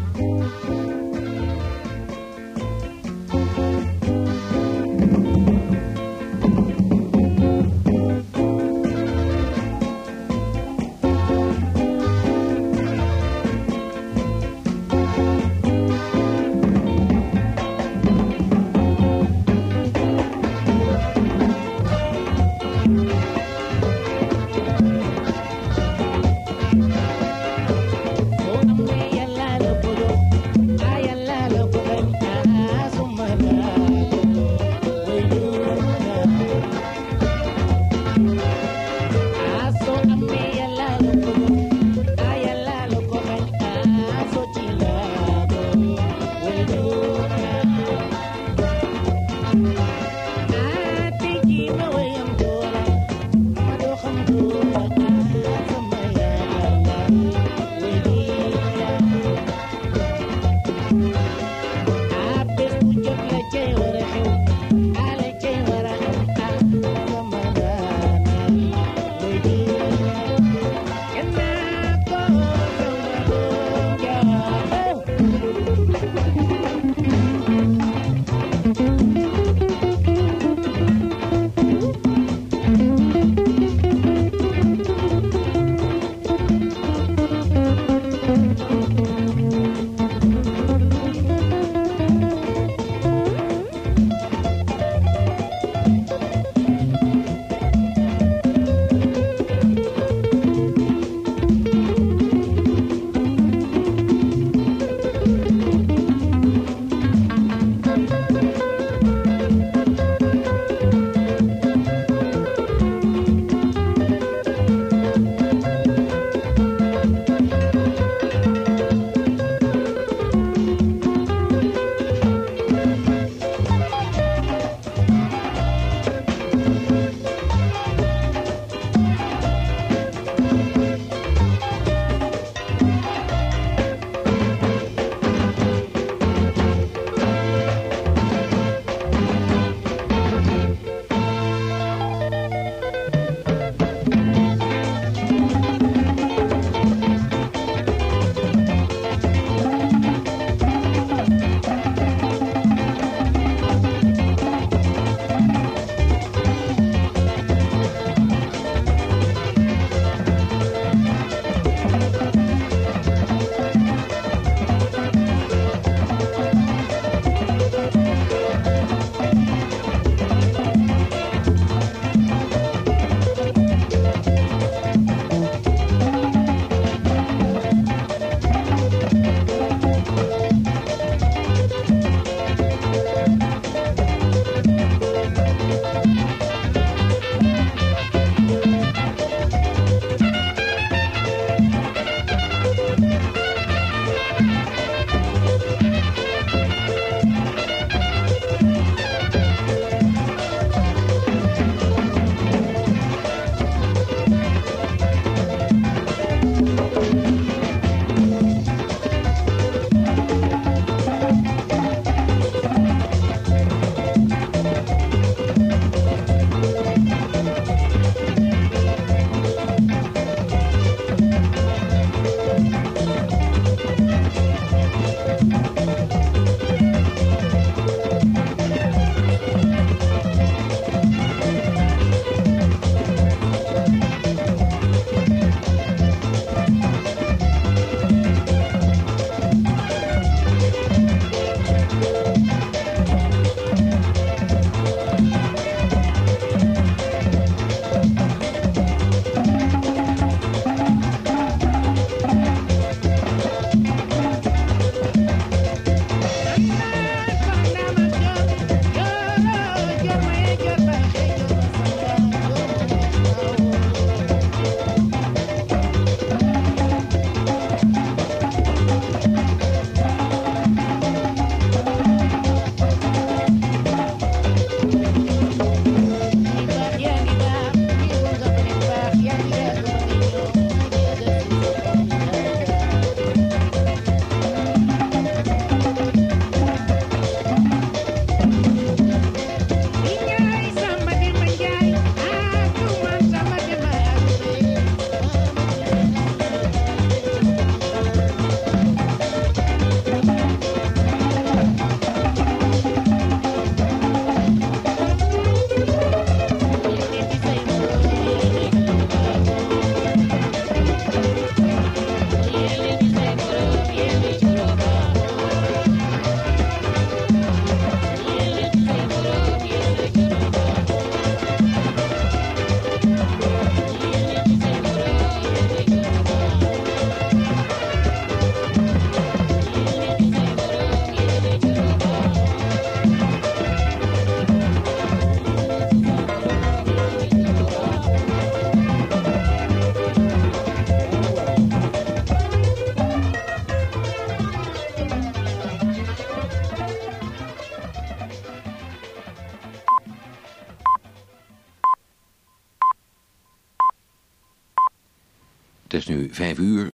Nu vijf uur.